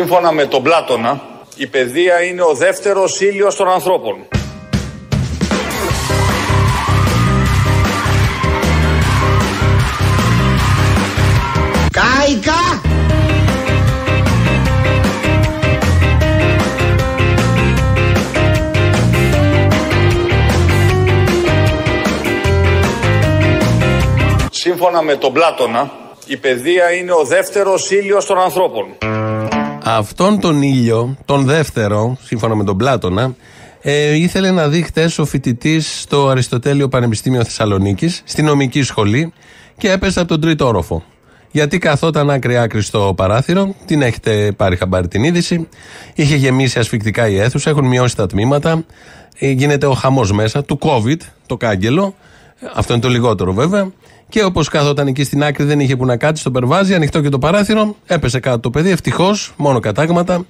Σύμφωνα με τον Πλάτωνα, η παιδεία είναι ο δεύτερος ήλιος των ανθρώπων. Κάικα! Σύμφωνα με τον Πλάτωνα, η παιδεία είναι ο δεύτερος ήλιος των ανθρώπων. Αυτόν τον ήλιο, τον δεύτερο, σύμφωνα με τον Πλάτωνα, ε, ήθελε να δει χτες ο φοιτητής στο Αριστοτέλειο Πανεπιστήμιο Θεσσαλονίκης, στη νομική σχολή, και έπεσε από τον τρίτο όροφο. Γιατί καθόταν άκρη-άκρη στο παράθυρο, την έχετε πάρει χαμπάρι την είδηση, είχε γεμίσει ασφικτικά η αίθουσα, έχουν μειώσει τα τμήματα, ε, γίνεται ο χαμός μέσα του COVID, το κάγκελο, αυτό είναι το λιγότερο βέβαια. Και όπως κάθονταν εκεί στην άκρη, δεν είχε που να κάτσει, στο περβάζι, ανοιχτό και το παράθυρο, έπεσε κάτω το παιδί. Ευτυχώς, μόνο κατάγματα.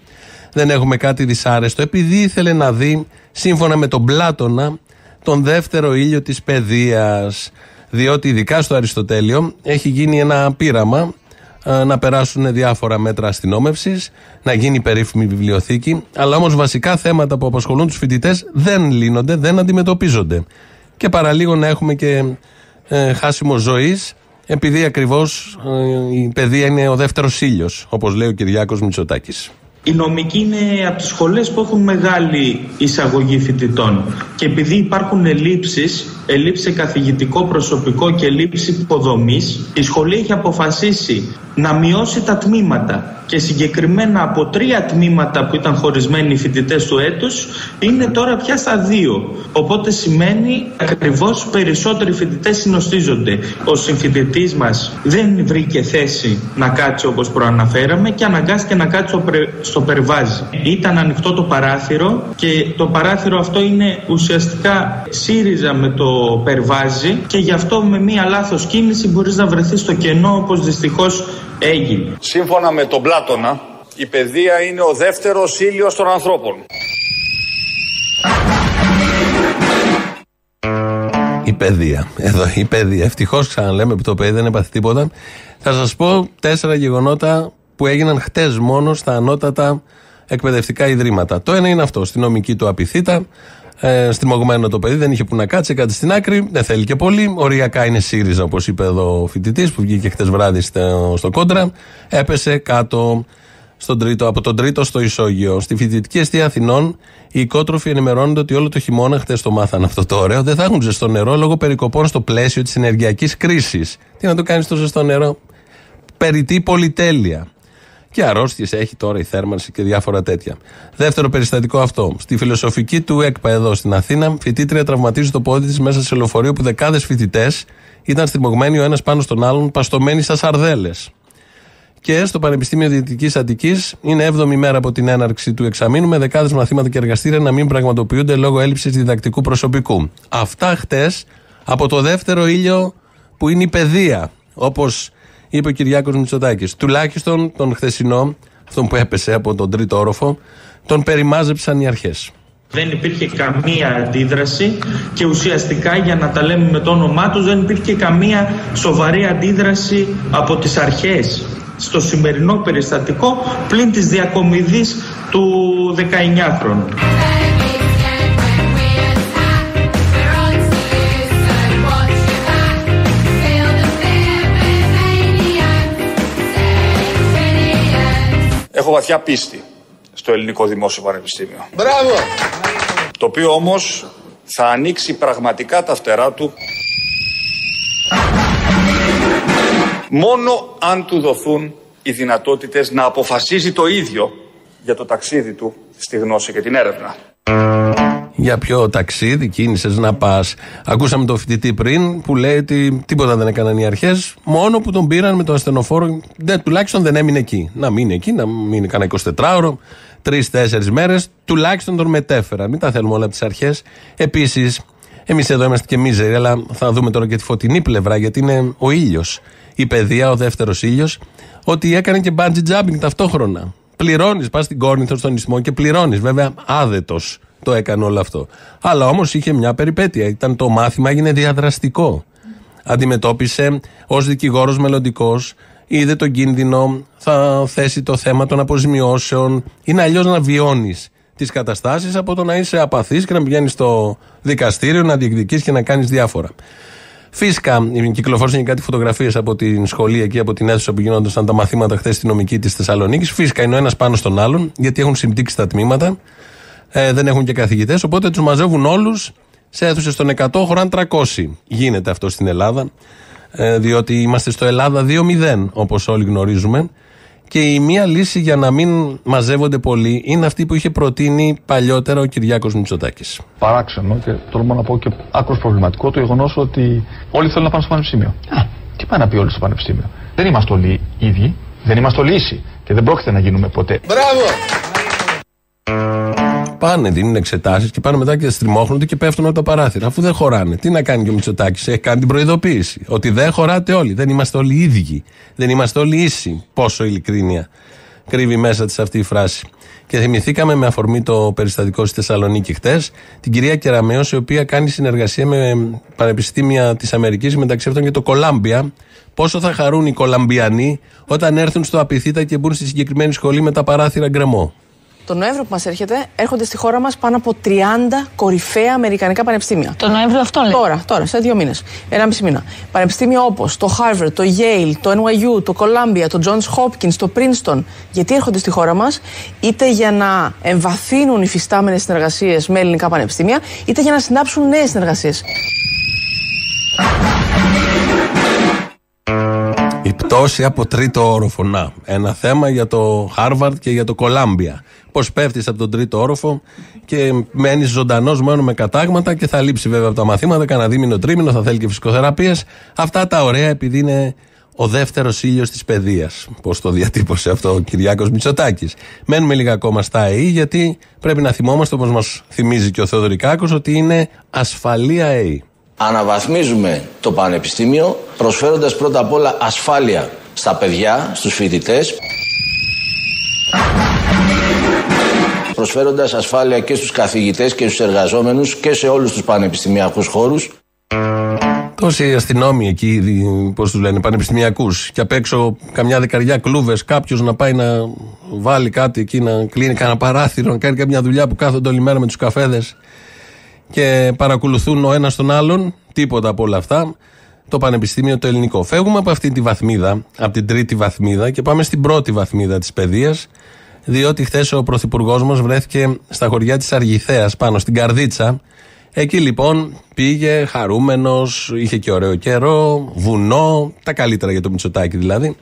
Δεν έχουμε κάτι δυσάρεστο. Επειδή ήθελε να δει, σύμφωνα με τον Πλάτωνα, τον δεύτερο ήλιο της παιδείας. Διότι ειδικά στο Αριστοτέλειο έχει γίνει ένα πείραμα ε, να περάσουν διάφορα μέτρα αστυνόμευσης, να γίνει περίφημη βιβλιοθήκη. Αλλά όμως βασικά θέματα που απασχολούν τους φοιτητές δεν λύνονται, δεν αντιμετωπίζονται. Και παραλίγο να έχουμε και ε, χάσιμος ζωής, επειδή ακριβώς ε, η παιδεία είναι ο δεύτερος ήλιος, όπως λέει ο Κυριάκος Μητσοτάκης. Η νομική είναι από τις σχολές που έχουν μεγάλη εισαγωγή φοιτητών και επειδή υπάρχουν ελλείψεις, ελλείψη σε καθηγητικό προσωπικό και ελλείψη υποδομής, η σχολή έχει αποφασίσει να μειώσει τα τμήματα και συγκεκριμένα από τρία τμήματα που ήταν χωρισμένοι οι φοιτητές του έτους είναι τώρα πια στα δύο. Οπότε σημαίνει ακριβώς περισσότεροι φοιτητές συνοστίζονται. Ο συμφοιτητής μας δεν βρήκε θέση να κάτσει όπως προαναφέραμε και αναγκάστηκε να κάτσει στο περβάζι. Ήταν ανοιχτό το παράθυρο και το παράθυρο αυτό είναι ουσιαστικά σύριζα με το περβάζι και γι' αυτό με μία λάθος κίνηση μπορείς να βρεθείς στο κενό όπως δυστυχώς έγινε. Σύμφωνα με τον Πλάτωνα, η παιδεία είναι ο δεύτερος ήλιος των ανθρώπων. Η παιδεία. Εδώ η παιδεία. Ευτυχώς ξαναλέμε που το παιδί δεν έπαθε τίποτα. Θα σας πω τέσσερα γεγονότα που έγιναν χτες μόνο στα ανώτατα εκπαιδευτικά ιδρύματα. Το ένα είναι αυτό. Στη νομική του απειθήτα, ε, στριμωγμένο το παιδί, δεν είχε που να κάτσει, κάτι στην άκρη, δεν θέλει και πολύ. Οριακά είναι ΣΥΡΙΖΑ, όπως είπε εδώ ο φοιτητής που βγήκε χτες βράδυ στο, στο κόντρα. Έπεσε κάτω στον τρίτο, από τον τρίτο στο ισόγειο. Στη φοιτητική αιστεία Αθηνών, οι οικότροφοι ενημερώνονται ότι όλο το χειμώνα, χτες το μάθαν αυτό το ωραίο, δεν θα έχουν ζεστό νερό λόγω περικοπών στο πλαίσιο της ενεργειακής κρίσης. Τι να το κάνεις το ζεστό νερό, περιττή πολυτέλεια. Και αρρώστιες έχει τώρα η θέρμανση και διάφορα τέτοια. Δεύτερο περιστατικό αυτό. Στη φιλοσοφική του ΕΚΠΑ εδώ στην Αθήνα, φοιτήτρια τραυματίζει το πόδι της μέσα σε λεωφορείο που δεκάδες φοιτητές ήταν στριμωγμένοι ο ένας πάνω στον άλλον, παστομένοι στα σαρδέλες. Και στο Πανεπιστήμιο Δυτική Αττικής είναι 7η μέρα από την έναρξη του εξαμήνου με δεκάδες μαθήματα και εργαστήρια να μην πραγματοποιούνται λόγω έλλειψης διδακτικού προσωπικού. Αυτά χτες από το δεύτερο ήλιο που είναι η παιδεία. Όπως είπε ο Κυριάκος Μητσοτάκης. Τουλάχιστον τον χθεσινό, αυτόν που έπεσε από τον τρίτο όροφο, τον περιμάζεψαν οι αρχές. Δεν υπήρχε καμία αντίδραση και ουσιαστικά για να τα λέμε με το όνομά τους δεν υπήρχε καμία σοβαρή αντίδραση από τις αρχές στο σημερινό περιστατικό πλην της διακομιδής του 19χρονου. Έχω βαθιά πίστη στο Ελληνικό Δημόσιο Πανεπιστήμιο. Μπράβο! Το οποίο όμως θα ανοίξει πραγματικά τα φτερά του μόνο αν του δοθούν οι δυνατότητες να αποφασίζει το ίδιο για το ταξίδι του στη γνώση και την έρευνα. Για ποιο ταξίδι κίνησες να πας. Ακούσαμε τον φοιτητή πριν που λέει ότι τίποτα δεν έκαναν οι αρχές. Μόνο που τον πήραν με το ασθενοφόρο. Δεν, τουλάχιστον δεν έμεινε εκεί. Να μείνει εκεί, να μείνει κανένα 24ωρο, τρει-τέσσερι μέρες. Τουλάχιστον τον μετέφεραν. Μην τα θέλουμε όλα από τις αρχές. Επίσης, εμείς εδώ είμαστε και μίζεροι, αλλά θα δούμε τώρα και τη φωτεινή πλευρά, γιατί είναι ο ήλιος. Η παιδεία, ο δεύτερος ήλιος, ότι έκανε και bungee jumping ταυτόχρονα. Πληρώνεις, πας στην Κόρνηθο, στον Ισμό και πληρώνεις. Βέβαια, άδετος το έκανε όλο αυτό. Αλλά όμως είχε μια περιπέτεια. Ήταν το μάθημα, έγινε διαδραστικό. Αντιμετώπισε ως δικηγόρος μελλοντικός είδε τον κίνδυνο, θα θέσει το θέμα των αποζημιώσεων. Είναι αλλιώς να βιώνεις τις καταστάσεις από το να είσαι απαθής και να πηγαίνεις στο δικαστήριο, να διεκδικείς και να κάνεις διάφορα. Φυσικά, κυκλοφόρησαν κάτι φωτογραφίες από την σχολή εκεί, από την αίθουσα που γίνονταν τα μαθήματα χθες στη νομική της Θεσσαλονίκης. Φυσικά είναι ο ένας πάνω στον άλλον, γιατί έχουν συμπτύξει τα τμήματα. Ε, δεν έχουν και καθηγητές, οπότε τους μαζεύουν όλους σε αίθουσες των 100, χωράν 300. Γίνεται αυτό στην Ελλάδα, ε, διότι είμαστε στο Ελλάδα 2-0, όπως όλοι γνωρίζουμε. Και η μία λύση για να μην μαζεύονται πολλοί είναι αυτή που είχε προτείνει παλιότερα ο Κυριάκος Μητσοτάκης. Παράξενο και τολμώ να πω και άκρος προβληματικό το γεγονός ότι όλοι θέλουν να πάνε στο πανεπιστήμιο. Α, τι πάει να πει όλοι στο πανεπιστήμιο. Δεν είμαστε όλοι ίδιοι, δεν είμαστε όλοι ίσοι και δεν πρόκειται να γίνουμε ποτέ. Μπράβο! Πάνε, δίνουν εξετάσεις και πάνε μετά και στριμώχνονται και πέφτουν από τα παράθυρα. Αφού δεν χωράνε. Τι να κάνει και ο Μητσοτάκης, έχει κάνει την προειδοποίηση. Ότι δεν χωράτε όλοι. Δεν είμαστε όλοι ίδιοι. Δεν είμαστε όλοι ίσοι. Πόσο ειλικρίνεια κρύβει μέσα της αυτή η φράση. Και θυμηθήκαμε με αφορμή το περιστατικό στη Θεσσαλονίκη χτες την κυρία Κεραμέο, η οποία κάνει συνεργασία με πανεπιστήμια της Αμερικής, μεταξύ αυτών και το Κολάμπια. Πόσο θα χαρούν οι Κολαμπιανοί όταν έρθουν στο Απιθύτα και μπουν στη συγκεκριμένη σχολή με τα παράθυρα γκρεμό. Το Νοέμβριο που μας έρχεται, έρχονται στη χώρα μας πάνω από 30 κορυφαία Αμερικανικά πανεπιστήμια. Το Νοέμβριο αυτό λέει. Τώρα, τώρα, σε δύο μήνες. Ένα μισή μήνα. Πανεπιστήμια όπως το Harvard, το Yale, το NYU, το Columbia, το Johns Hopkins, το Princeton. Γιατί έρχονται στη χώρα μας, είτε για να εμβαθύνουν υφιστάμενε συνεργασίες με ελληνικά πανεπιστήμια, είτε για να συνάψουν νέες συνεργασίες. Η πτώση από τρίτο όροφο. Να, ένα θέμα για το Harvard και για το Columbia. Πώς πέφτεις από τον τρίτο όροφο και μένεις ζωντανός μόνο με κατάγματα και θα λείψει βέβαια από τα μαθήματα, κανένα δίμηνο, τρίμηνο, θα θέλει και φυσικοθεραπείες. Αυτά τα ωραία επειδή είναι ο δεύτερος ήλιος της παιδείας. Πώς το διατύπωσε αυτό ο Κυριάκος Μητσοτάκης. Μένουμε λίγα ακόμα στα ΑΕΗ, γιατί πρέπει να θυμόμαστε, όπως μας θυμίζει και ο Θεοδωρικάκος, ότι είναι ασφαλή ΑΕΗ. Αναβαθμίζουμε το πανεπιστήμιο προσφέροντας πρώτα απ' όλα ασφάλεια στα παιδιά, στους φοιτητές. Προσφέροντας ασφάλεια και στους καθηγητές και στους εργαζόμενους και σε όλους τους πανεπιστημιακούς χώρους. Τόσοι αστυνόμοι εκεί, πώς τους λένε, πανεπιστημιακούς, και απ' έξω καμιά δεκαριά κλούβες, κάποιος να πάει να βάλει κάτι εκεί, να κλείνει κανένα παράθυρο, να κάνει κάποια δουλειά που κάθονται όλη μέρα με τους καφέδες και παρακολουθούν ο ένας τον άλλον, τίποτα από όλα αυτά. Το Πανεπιστήμιο το Ελληνικό. Φεύγουμε από αυτή τη βαθμίδα, από την τρίτη βαθμίδα και πάμε στην πρώτη βαθμίδα της παιδείας, διότι χθες ο Πρωθυπουργός μας βρέθηκε στα χωριά της Αργιθέα, πάνω στην Καρδίτσα. Εκεί λοιπόν πήγε χαρούμενος, είχε και ωραίο καιρό, βουνό, τα καλύτερα για το Μητσοτάκι δηλαδή,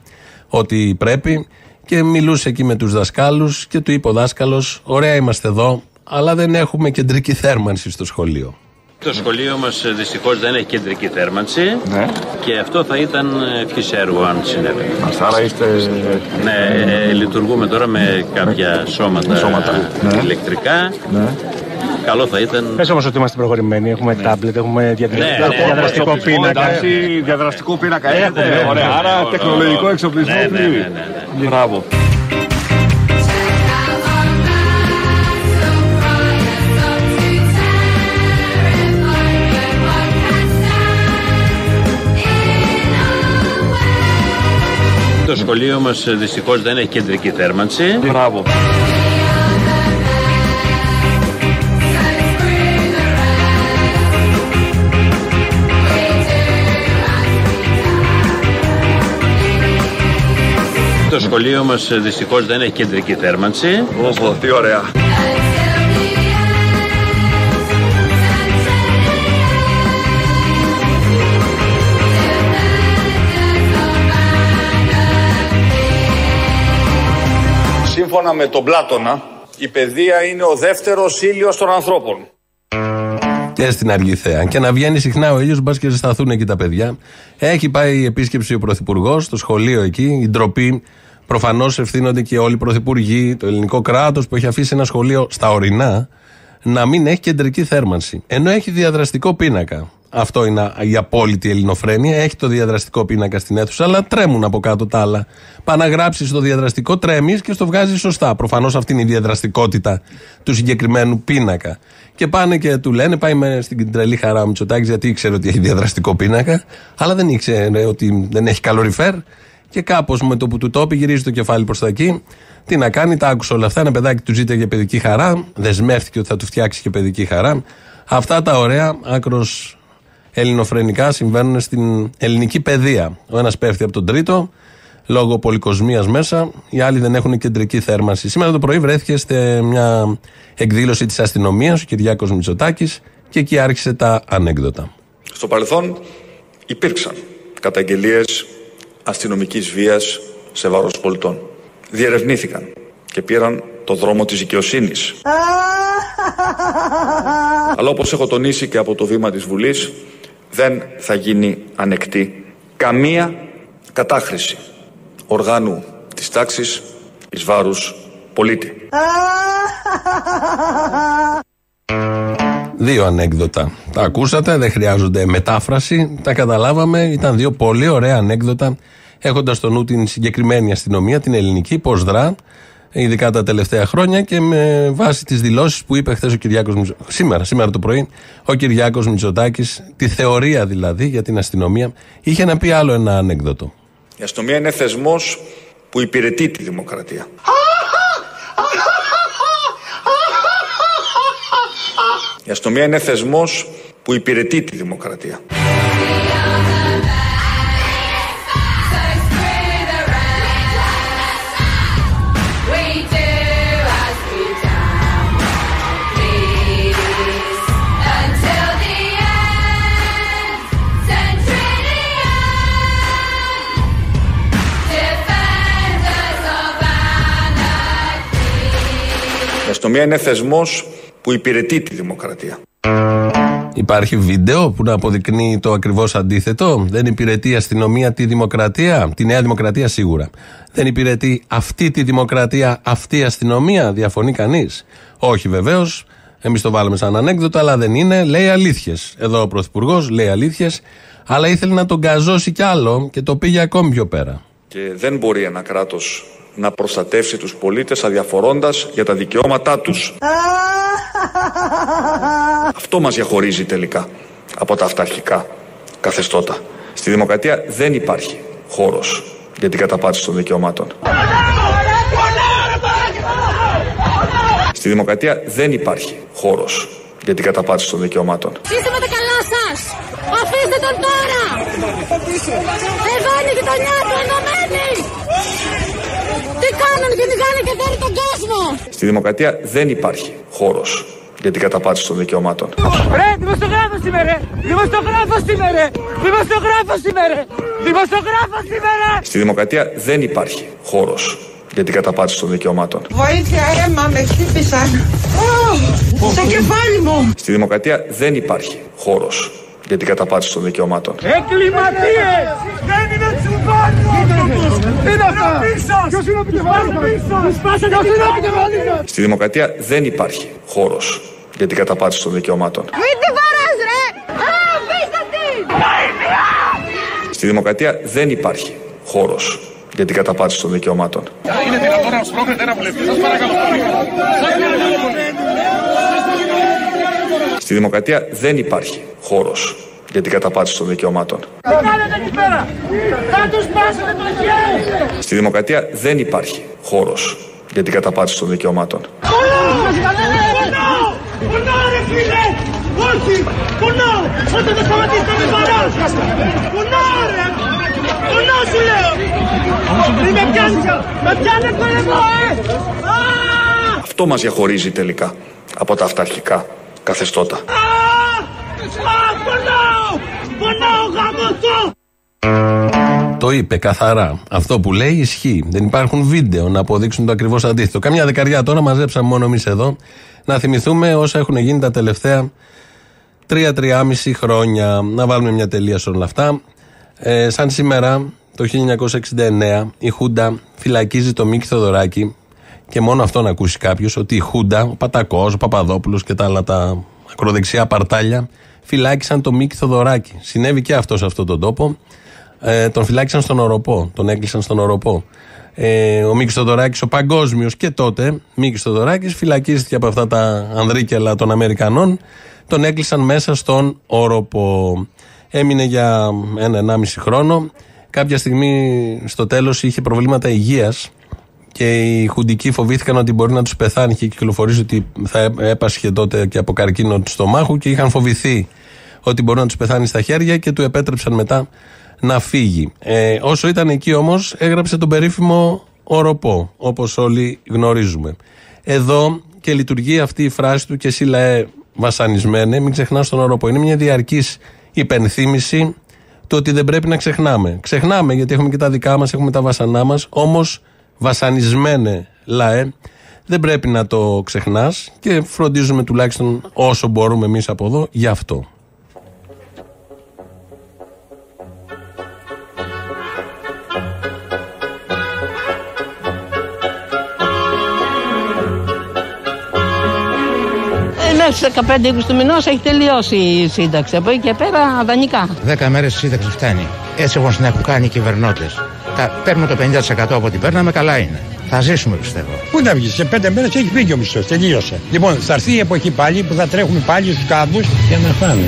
ό,τι πρέπει. Και μιλούσε εκεί με τους δασκάλους και του είπε ο δάσκαλος: Ωραία είμαστε εδώ, αλλά δεν έχουμε κεντρική θέρμανση στο σχολείο. Το σχολείο μας ε, δυστυχώς δεν έχει κεντρική θέρμανση ναι. και αυτό θα ήταν ευχή έργο αν συνέβαινε. Άρα είστε. Ναι, ε, λειτουργούμε τώρα με κάποια σώματα, σώματα. Ναι. ηλεκτρικά. Ναι. Καλό θα ήταν. Πες όμως ότι είμαστε προχωρημένοι. Έχουμε ναι. τάμπλετ, έχουμε διαδραστικό ναι, πίνακα. διαδραστικό πίνακα έχουμε. Ωραία, άρα τεχνολογικό εξοπλισμό πλήρη. Μπράβο. Σχολείο μας ε, δυστυχώς δεν έχει κεντρική θέρμανση. Μπράβο. Το σχολείο μας ε, δυστυχώς δεν έχει κεντρική θέρμανση. Ω, τι ωραία. Σύμφωνα με τον Πλάτωνα, η παιδεία είναι ο δεύτερος ήλιος των ανθρώπων. Και στην Αργηθέα. Και να βγαίνει συχνά ο ήλιος, μπας και ζεσταθούν εκεί τα παιδιά. Έχει πάει η επίσκεψη ο Πρωθυπουργός στο σχολείο εκεί. Η ντροπή. Προφανώς ευθύνονται και όλοι οι πρωθυπουργοί, το ελληνικό κράτος που έχει αφήσει ένα σχολείο στα ορεινά να μην έχει κεντρική θέρμανση. Ενώ έχει διαδραστικό πίνακα. Αυτό είναι η απόλυτη ελληνοφρένεια. Έχει το διαδραστικό πίνακα στην αίθουσα, αλλά τρέμουν από κάτω τα άλλα. Πά να γράψει το διαδραστικό, τρέμεις και στο βγάζεις σωστά. Προφανώς αυτή είναι η διαδραστικότητα του συγκεκριμένου πίνακα. Και πάνε και του λένε, πάει με στην τρελή χαρά ο Μητσοτάκης, γιατί ήξερε ότι έχει διαδραστικό πίνακα, αλλά δεν ήξερε ότι δεν έχει καλοριφέρ Και κάπως με το που του τόπι γυρίζει το κεφάλι προς τα εκεί. Τι να κάνει, τα άκουσε όλα αυτά. Ένα παιδάκι του ζήτησε για παιδική χαρά. Δεσμεύτηκε ότι θα του φτιάξει και παιδική χαρά. Αυτά τα ωραία, άκρος ελληνοφρενικά, συμβαίνουν στην ελληνική παιδεία. Ο ένας πέφτει από τον τρίτο, λόγω πολυκοσμίας μέσα. Οι άλλοι δεν έχουν κεντρική θέρμανση. Σήμερα το πρωί βρέθηκε σε μια εκδήλωση της αστυνομίας ο Κυριάκος Μητσοτάκης και εκεί άρχισε τα ανέκδοτα. Στο παρελθόν υπήρξαν καταγγελίες αστυνομικής βίας σε βάρος πολιτών. Διερευνήθηκαν και πήραν το δρόμο της δικαιοσύνης. Αλλά όπως έχω τονίσει και από το βήμα της Βουλής, δεν θα γίνει ανεκτή καμία κατάχρηση οργάνου της τάξης εις βάρους πολίτη. Δύο ανέκδοτα. Τα ακούσατε, δεν χρειάζονται μετάφραση. Τα καταλάβαμε. Ήταν δύο πολύ ωραία ανέκδοτα. Έχοντας στο νου την συγκεκριμένη αστυνομία, την ελληνική, πώς δρά, ειδικά τα τελευταία χρόνια και με βάση τις δηλώσεις που είπε χθες ο Κυριάκος Σήμερα, σήμερα το πρωί, ο Κυριάκος Μητσοτάκης, τη θεωρία δηλαδή για την αστυνομία, είχε να πει άλλο ένα ανέκδοτο. Η αστυνομία είναι θεσμός που υπηρετεί τη δημοκρατία. Η αστυνομία είναι θεσμός που υπηρετεί τη δημοκρατία. Αστυνομία είναι θεσμός που υπηρετεί τη δημοκρατία. Υπάρχει βίντεο που να αποδεικνύει το ακριβώς αντίθετο; Δεν υπηρετεί η αστυνομία τη δημοκρατία, τη νέα δημοκρατία σίγουρα. Δεν υπηρετεί αυτή τη δημοκρατία, αυτή η αστυνομία, διαφωνεί κανείς; Όχι βεβαίως. Εμείς το βάλαμε σαν ανέκδοτο, αλλά δεν είναι. Λέει αλήθειες. Εδώ ο Πρωθυπουργός λέει αλήθειες, αλλά ήθελε να τον καζώσει κι άλλο και το πήγε ακόμη πιο πέρα. Και δεν μπορεί ένα κράτος να προστατεύσει τους πολίτες αδιαφορώντας για τα δικαιώματά τους. Αυτό μας διαχωρίζει τελικά από τα αυταρχικά καθεστώτα. Στη δημοκρατία δεν υπάρχει χώρος για την καταπάτηση των δικαιωμάτων. Στη δημοκρατία δεν υπάρχει χώρος για την καταπάτηση των δικαιωμάτων. Είστε με τα καλά σας! Αφήστε τον τώρα! Εδώ είναι η γειτονιά του ενωμένη! Τι κάνουν και κυνηγάνε και δέρνει τον κόσμο! Στη δημοκρατία δεν υπάρχει χώρος για την καταπάτηση των δικαιωμάτων. Ρε, δημοσιογράφος είμαι ρε! Δημοσιογράφος είμαι ρε! Δημοσιογράφος είμαι ρε! Δημοσιογράφος είμαι ρε! Στη δημοκρατία δεν υπάρχει χώρος για την καταπάτηση των δικαιωμάτων. Βοήθεια, αίμα, με χτύπησαν. Ω, στο κεφάλι μου. Στη δημοκρατία δεν υπάρχει χώρος για την καταπάτηση των δικαιωμάτων. Εγκληματίες! Δεν είναι τσουμπάνι ο άνθρωπος! Τι είναι αυτά! Ποιος είναι ο επικεφαλής μας! Μου σπάσατε Ποιος είναι ο επικεφαλής μας! Στη δημοκρατία δεν υπάρχει χώρος για την καταπάτηση των δικαιωμάτων. Μην τη βαράς ρε! Α, αφήστε τη! Στη δημοκρατία δεν υπάρχει χώρος για την καταπάτηση των δικαιωμάτων. Είναι δυνατόν να σπρώχνετε ένα βουλευτή, σας παρακαλώ. Στη δημοκρατία δεν υπάρχει χώρος για την καταπάτηση των δικαιωμάτων. Τι κάνετε εκεί πέρα! Θα τους σπάσετε το χέρι! Στη δημοκρατία δεν υπάρχει χώρος για την καταπάτηση των δικαιωμάτων. Πονάω! Πονάω ρε φίλε! Όχι! Πονάω! Όταν το σταματήσετε με βαράς! Πονάω ρε! Πονάω σου λέω! Μη με πιάνεις! Με πιάνετε εδώ ε! Α! Αυτό μας διαχωρίζει τελικά από τα αυταρχικά καθεστώτα. Α! Α! Πονάω! Πονάω γαμωτό! Το είπε καθαρά. Αυτό που λέει ισχύει. Δεν υπάρχουν βίντεο να αποδείξουν το ακριβώς αντίθετο. Καμιά δεκαριά τώρα μαζέψαμε μόνο εμείς εδώ να θυμηθούμε όσα έχουν γίνει τα τελευταία τρία-τριάμιση χρόνια. Να βάλουμε μια τελεία σε όλα αυτά. Ε, σαν σήμερα, το 1969, η Χούντα φυλακίζει το Μίκη Θοδωράκη και μόνο αυτό να ακούσει κάποιος ότι η Χούντα, ο Πατακός, ο Παπαδόπουλος και τα άλλα τα ακροδεξιά παρτάλια φυλάκισαν το Μίκη Θοδωράκη. Συνέβη και αυτό σε αυτόν τον τόπο. Ε, τον φυλάκισαν στον Οροπό. Τον έκλεισαν στον Οροπό. Ε, ο Μίκης Θοδωράκης, ο παγκόσμιος και τότε, Μίκης Θοδωράκης, φυλακίστηκε από αυτά τα ανδρίκελα των Αμερικανών. Τον έκλεισαν μέσα στον Οροπό. Έμεινε για ένα-ενάμιση χρόνο. Κάποια στιγμή στο τέλος είχε προβλήματα υγείας και οι χουντικοί φοβήθηκαν ότι μπορεί να τους πεθάνει και κυκλοφορήσει ότι θα έπασχε τότε και από καρκίνο του στομάχου και είχαν φοβηθεί ότι μπορεί να τους πεθάνει στα χέρια και του επέτρεψαν μετά να φύγει. Ε, όσο ήταν εκεί όμως, έγραψε τον περίφημο οροπό, όπως όλοι γνωρίζουμε. Εδώ και λειτουργεί αυτή η φράση του και εσύ λαέ βασανισμένε, μην ξεχνάς τον οροπό. Είναι μια διαρκής υπενθύμηση του ότι δεν πρέπει να ξεχνάμε. Ξεχνάμε γιατί έχουμε και τα δικά μας, έχουμε τα βασανά μας, όμως βασανισμένε λαέ, δεν πρέπει να το ξεχνάς και φροντίζουμε τουλάχιστον όσο μπορούμε εμείς από εδώ γι' αυτό. Ε, Μέχρι 15-20 του μηνός έχει τελειώσει η σύνταξη. Από εκεί και πέρα δανεικά. 10 μέρες σύνταξη φτάνει. Έτσι όπω την έχουν κάνει οι κυβερνώτε. Παίρνουμε το 50% από ό,τι παίρναμε, καλά είναι. Θα ζήσουμε πιστεύω. Πού να βγεις, σε πέντε μέρες έχεις φύγει ο μισθός. Τελείωσε. Λοιπόν, θα έρθει η εποχή πάλι που θα τρέχουμε πάλι στους κάμπους για να φάμε.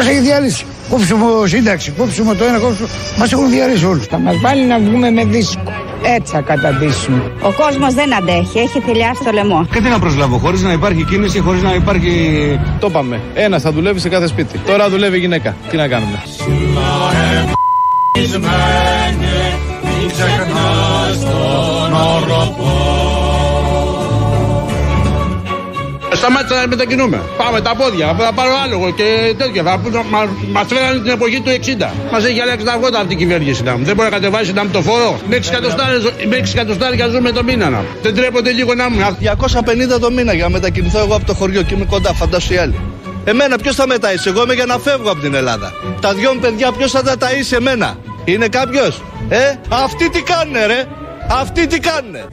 Μας έχει διαλύσει. Κόψουμε σύνταξη, κόψουμε το ένα, κόψουμε. Μας έχουν διαλύσει όλους. Θα μας βάλει να βγούμε με δίσκο. Έτσι θα καταντήσουμε. Ο κόσμος δεν αντέχει, έχει θηλιάσει το λαιμό. Και τι να προσλάβω, χωρίς να υπάρχει κίνηση, χωρίς να υπάρχει. Το είπαμε. Ένας θα δουλεύει σε κάθε σπίτι. Τώρα δουλεύει η γυναίκα. Τι να κάνουμε; Σταμάτησα να μετακινούμε. Πάμε τα πόδια, θα πάρω άλογο και τέτοια. Θα, μα, μας φέρανε την εποχή του 60. Μας έχει αλλάξει τα αυγότα αυτή η κυβέρνηση να μου. Δεν μπορεί να κατεβάσει να μου το φόρο. Με 6 εκατοστάρια ζούμε το μήνα να. Δεν τρέπονται λίγο να μου. 250 το μήνα για να μετακινηθώ εγώ από το χωριό και είμαι κοντά, φαντάσου οι άλλοι. Εμένα ποιος θα με ταΐσει, εγώ είμαι για να φεύγω από την Ελλάδα. Τα δυο μου παιδιά ποιος θα τα ταΐσει εμένα; Είναι κάποιος, ε, αυτοί τι κάνουνε ρε, αυτοί τι κάνουνε;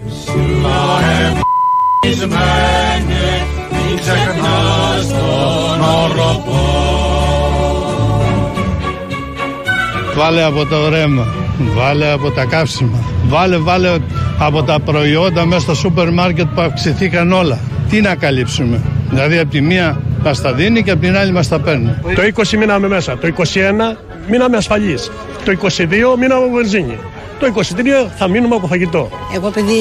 Βάλε από το ρέμα, βάλε από τα καύσιμα, βάλε, βάλε από τα προϊόντα μέσα στο σούπερ μάρκετ που αυξηθήκαν όλα. Τι να καλύψουμε; Δηλαδή από τη μία μας τα δίνει και από την άλλη μας τα παίρνει. Το 20 μείναμε μέσα, το 21 μείναμε ασφαλείς, το 22 μείναμε από βενζίνη, το 23 θα μείνουμε από φαγητό. Εγώ επειδή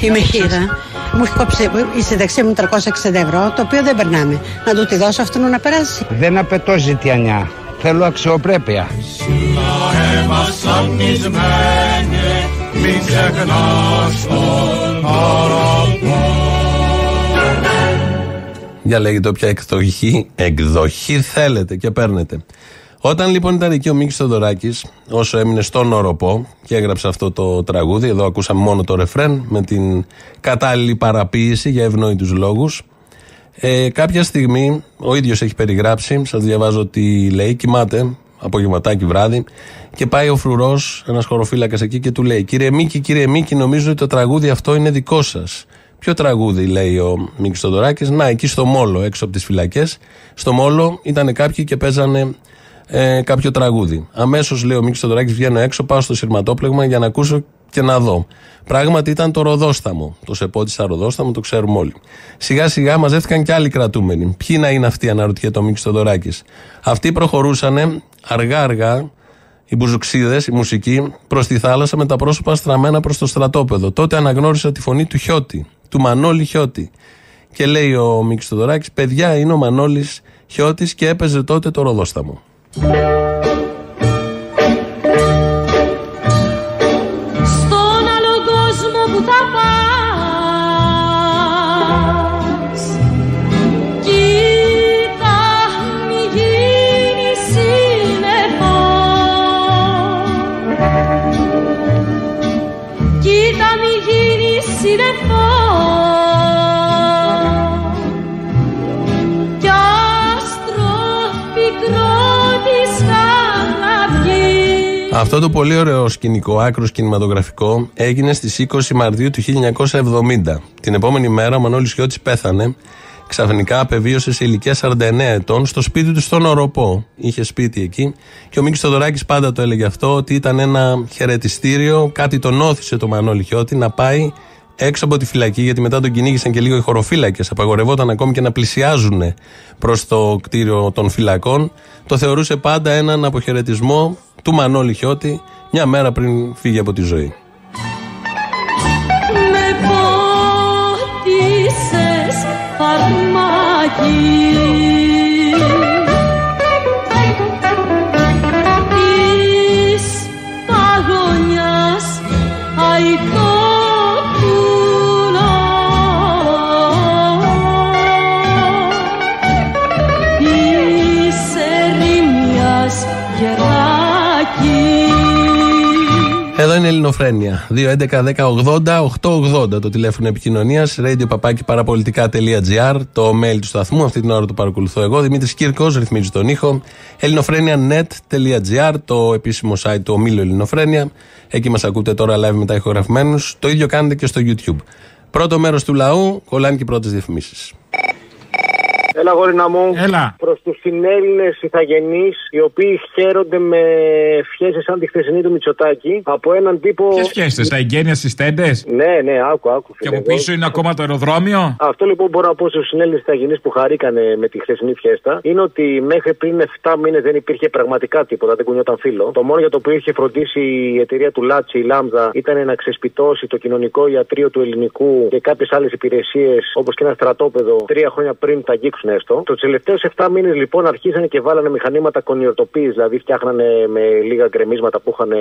είμαι χείρα, μου έχει κόψει η συνταξία μου 360 ευρώ, το οποίο δεν περνάμε. Να του τη δώσω αυτόν να περάσει. Δεν απαιτώ ζητιανιά. Θέλω αξιοπρέπεια. Διαλέγετε όποια εκδοχή, εκδοχή θέλετε και παίρνετε. Όταν λοιπόν ήταν εκεί ο Μίκης Θοδωράκης, όσο έμεινε στον οροπό και έγραψε αυτό το τραγούδι, εδώ ακούσαμε μόνο το ρεφρέν με την κατάλληλη παραποίηση για ευνόητους λόγους, ε, κάποια στιγμή ο ίδιος έχει περιγράψει, σας διαβάζω τι λέει, κοιμάται απογευματάκι βράδυ και πάει ο φρουρός, ένας χωροφύλακας εκεί και του λέει «Κύριε Μίκη, κύριε Μίκη, νομίζω ότι το τραγούδι αυτό είναι δικό σας». Ποιο τραγούδη, λέει ο Μίκης Θοδωράκη. Να, εκεί στο Μόλο, έξω από τις φυλακές. Στο Μόλο ήταν κάποιοι και παίζανε ε, κάποιο τραγούδι. Αμέσως, λέει ο Μίκη Θοδωράκη, βγαίνω έξω, πάω στο σειρματόπλεγμα για να ακούσω και να δω. Πράγματι ήταν το Ροδόσταμο. Το σεπότησα Ροδόσταμο, το ξέρουμε όλοι. Σιγά σιγά μαζεύτηκαν και άλλοι κρατούμενοι. Ποιοι να είναι αυτοί, αναρωτιέται ο Μίκη Θοδωράκη. Αυτοί προχωρούσαν αργά-αργά, οι μπουζουξίδες, η μουσική, προς τη θάλασσα με τα πρόσωπα στραμμένα προς το στρατόπεδο. Τότε αναγνώρισα τη φωνή του Χιώτη, του Μανώλη Χιώτη. Και λέει ο Μίκη Θοδωράκη, παιδιά είναι ο Μανώλης Χιώτης και έπαιζε τότε το Ροδόσταμο. Στον Αυτό το πολύ ωραίο σκηνικό, άκρο κινηματογραφικό, έγινε στις 20 Μαρτίου του 1970. Την επόμενη μέρα ο Μανώλης Χιώτης πέθανε Ξαφνικά απεβίωσε σε ηλικία 49 ετών στο σπίτι του στον Οροπό. Είχε σπίτι εκεί. Και ο Μίκης Θοδωράκης πάντα το έλεγε αυτό, ότι ήταν ένα χαιρετιστήριο. Κάτι τον όθησε το Μανώλη Χιώτη να πάει έξω από τη φυλακή, γιατί μετά τον κυνήγησαν και λίγο οι χωροφύλακες. Απαγορευόταν ακόμη και να πλησιάζουν προς το κτίριο των φυλακών. Το θεωρούσε πάντα έναν αποχαιρετισμό του Μανώλη Χιώτη μια μέρα πριν φύγει από τη ζωή. Με πότισες φαρμάκι Εδώ είναι η Ελληνοφρένεια. 2.11.10.80.880 το τηλέφωνο επικοινωνίας. Radio παπάκι παραπολιτικά.gr το mail του σταθμού. Αυτή την ώρα το παρακολουθώ εγώ. Δημήτρης Κύρκος ρυθμίζει τον ήχο. ελληνοφρένια.net.gr το επίσημο site του ομίλου Ελληνοφρένια. Εκεί μας ακούτε τώρα live μετά ηχογραφημένους. Το ίδιο κάνετε και στο YouTube. Πρώτο μέρος του λαού, κολλάνε και οι πρώτες διαφημίσεις. Έλα, γόρινα μου. Έλα. Προς τους συνέλληνες ηθαγενείς, οι οποίοι χαίρονται με φιέσει σαν τη χθεσινή του Μητσοτάκη από έναν τύπο. Ποιες φιέστε, τα εγγένεια στις τέντες; Ναι, ναι, άκου, άκου. Και φίλε, από πίσω είναι ακόμα το αεροδρόμιο; Αυτό λοιπόν μπορώ να πω στους συνέλληνες ηθαγενείς που χαρήκανε με τη χθεσινή φιέστα είναι ότι μέχρι πριν 7 μήνες δεν υπήρχε πραγματικά τίποτα, δεν κουνιόταν φίλο. Το μόνο για το οποίο είχε φροντίσει η εταιρεία του Λάτσι, η Λάμδα, ήταν να ξεσπιτώσει το κοινωνικό ιατρείο του ελληνικού και κάποιες άλλες υπηρεσίες όπως και ένα στρατόπεδο τρία χρόνια πριν τα αγγίξουν έστω. Του τελευταίου 7 μήνες λοιπόν αρχίσανε και βάλανε μηχανήματα κονιορτοποίησης, δηλαδή φτιάχνανε με λίγα γκρεμίσματα που είχαν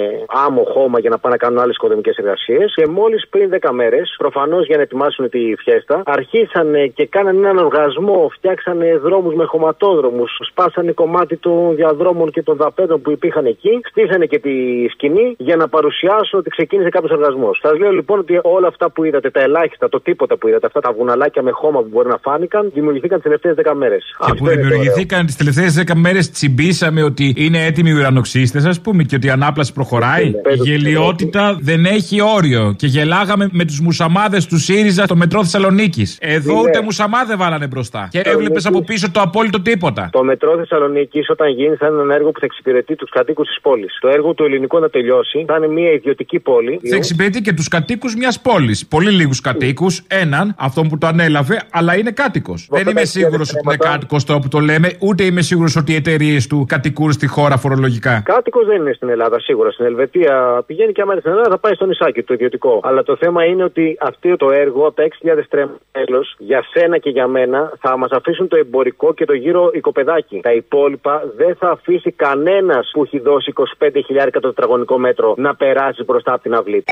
άμμο χώμα για να πάνε να κάνουν άλλες οικοδομικές εργασίες. Και μόλις πριν 10 μέρες, προφανώς για να ετοιμάσουν τη φιέστα, αρχίσανε και κάνανε έναν οργασμό, φτιάξανε δρόμους με χωματόδρομους, σπάσανε κομμάτι των διαδρόμων και των δαπέδων που υπήρχαν εκεί, στήσανε και τη σκηνή για να παρουσιάσουν ότι ξεκίνησε κάποιος οργασμός. Σας λέω λοιπόν ότι όλα αυτά που είδατε, τα ελάχιστα, το τίποτα που είδατε, αυτά τα βουναλάκια με χώμα που μπορεί να φάνηκαν, δημιουργηθήκαν τις τελευταίες 10 μέρες. Και που δημιουργηθήκαν τις τελευταίες 10 μέρες, τσιμπήσαμε ότι είναι έτοιμοι οι ουρανοξύστες, ας πούμε, και ότι η ανάπλαση προχωράει. Η γελιότητα δεν έχει όριο. Και γελάγαμε με τους μουσαμάδες του ΣΥΡΙΖΑ στο μετρό Θεσσαλονίκης. Εδώ Ναι. ούτε μουσαμάδε βάλανε μπροστά. Και έβλεπες από πίσω το απόλυτο τίποτα. Το μετρό Θεσσαλονίκης, όταν γίνει, θα είναι ένα έργο που θα εξυπηρετεί τους κατοίκους της πόλης. Το έργο του ελληνικού να τελειώσει, θα είναι μια ιδιωτική πόλη. Θα εξυπηρετεί και τους κατοίκους μιας πόλης. Πολύ λίγους κατοίκους. Έναν, αυτόν που το ανέλαβε, αλλά είναι κάτοικος. Δεν είμαι σίγουρο ότι είναι κάτοικος τώρα που το λέμε, ούτε είμαι σίγουρος ότι οι εταιρείες του κατοικούν στη χώρα φορολογικά. Κάτοικος δεν είναι στην Ελλάδα, σίγουρα. Στην Ελβετία πηγαίνει και άμα είναι στην Ελλάδα θα πάει στο νησάκι, το ιδιωτικό. Αλλά το θέμα είναι ότι αυτό το έργο από τα 6.000 τρέμελο για σένα και για μένα θα μας αφήσουν το εμπορικό και το γύρο οικοπεδάκι. Τα υπόλοιπα δεν θα αφήσει κανένας που έχει δώσει 25.000 το τετραγωνικό μέτρο να περάσει μπροστά από την αυλή.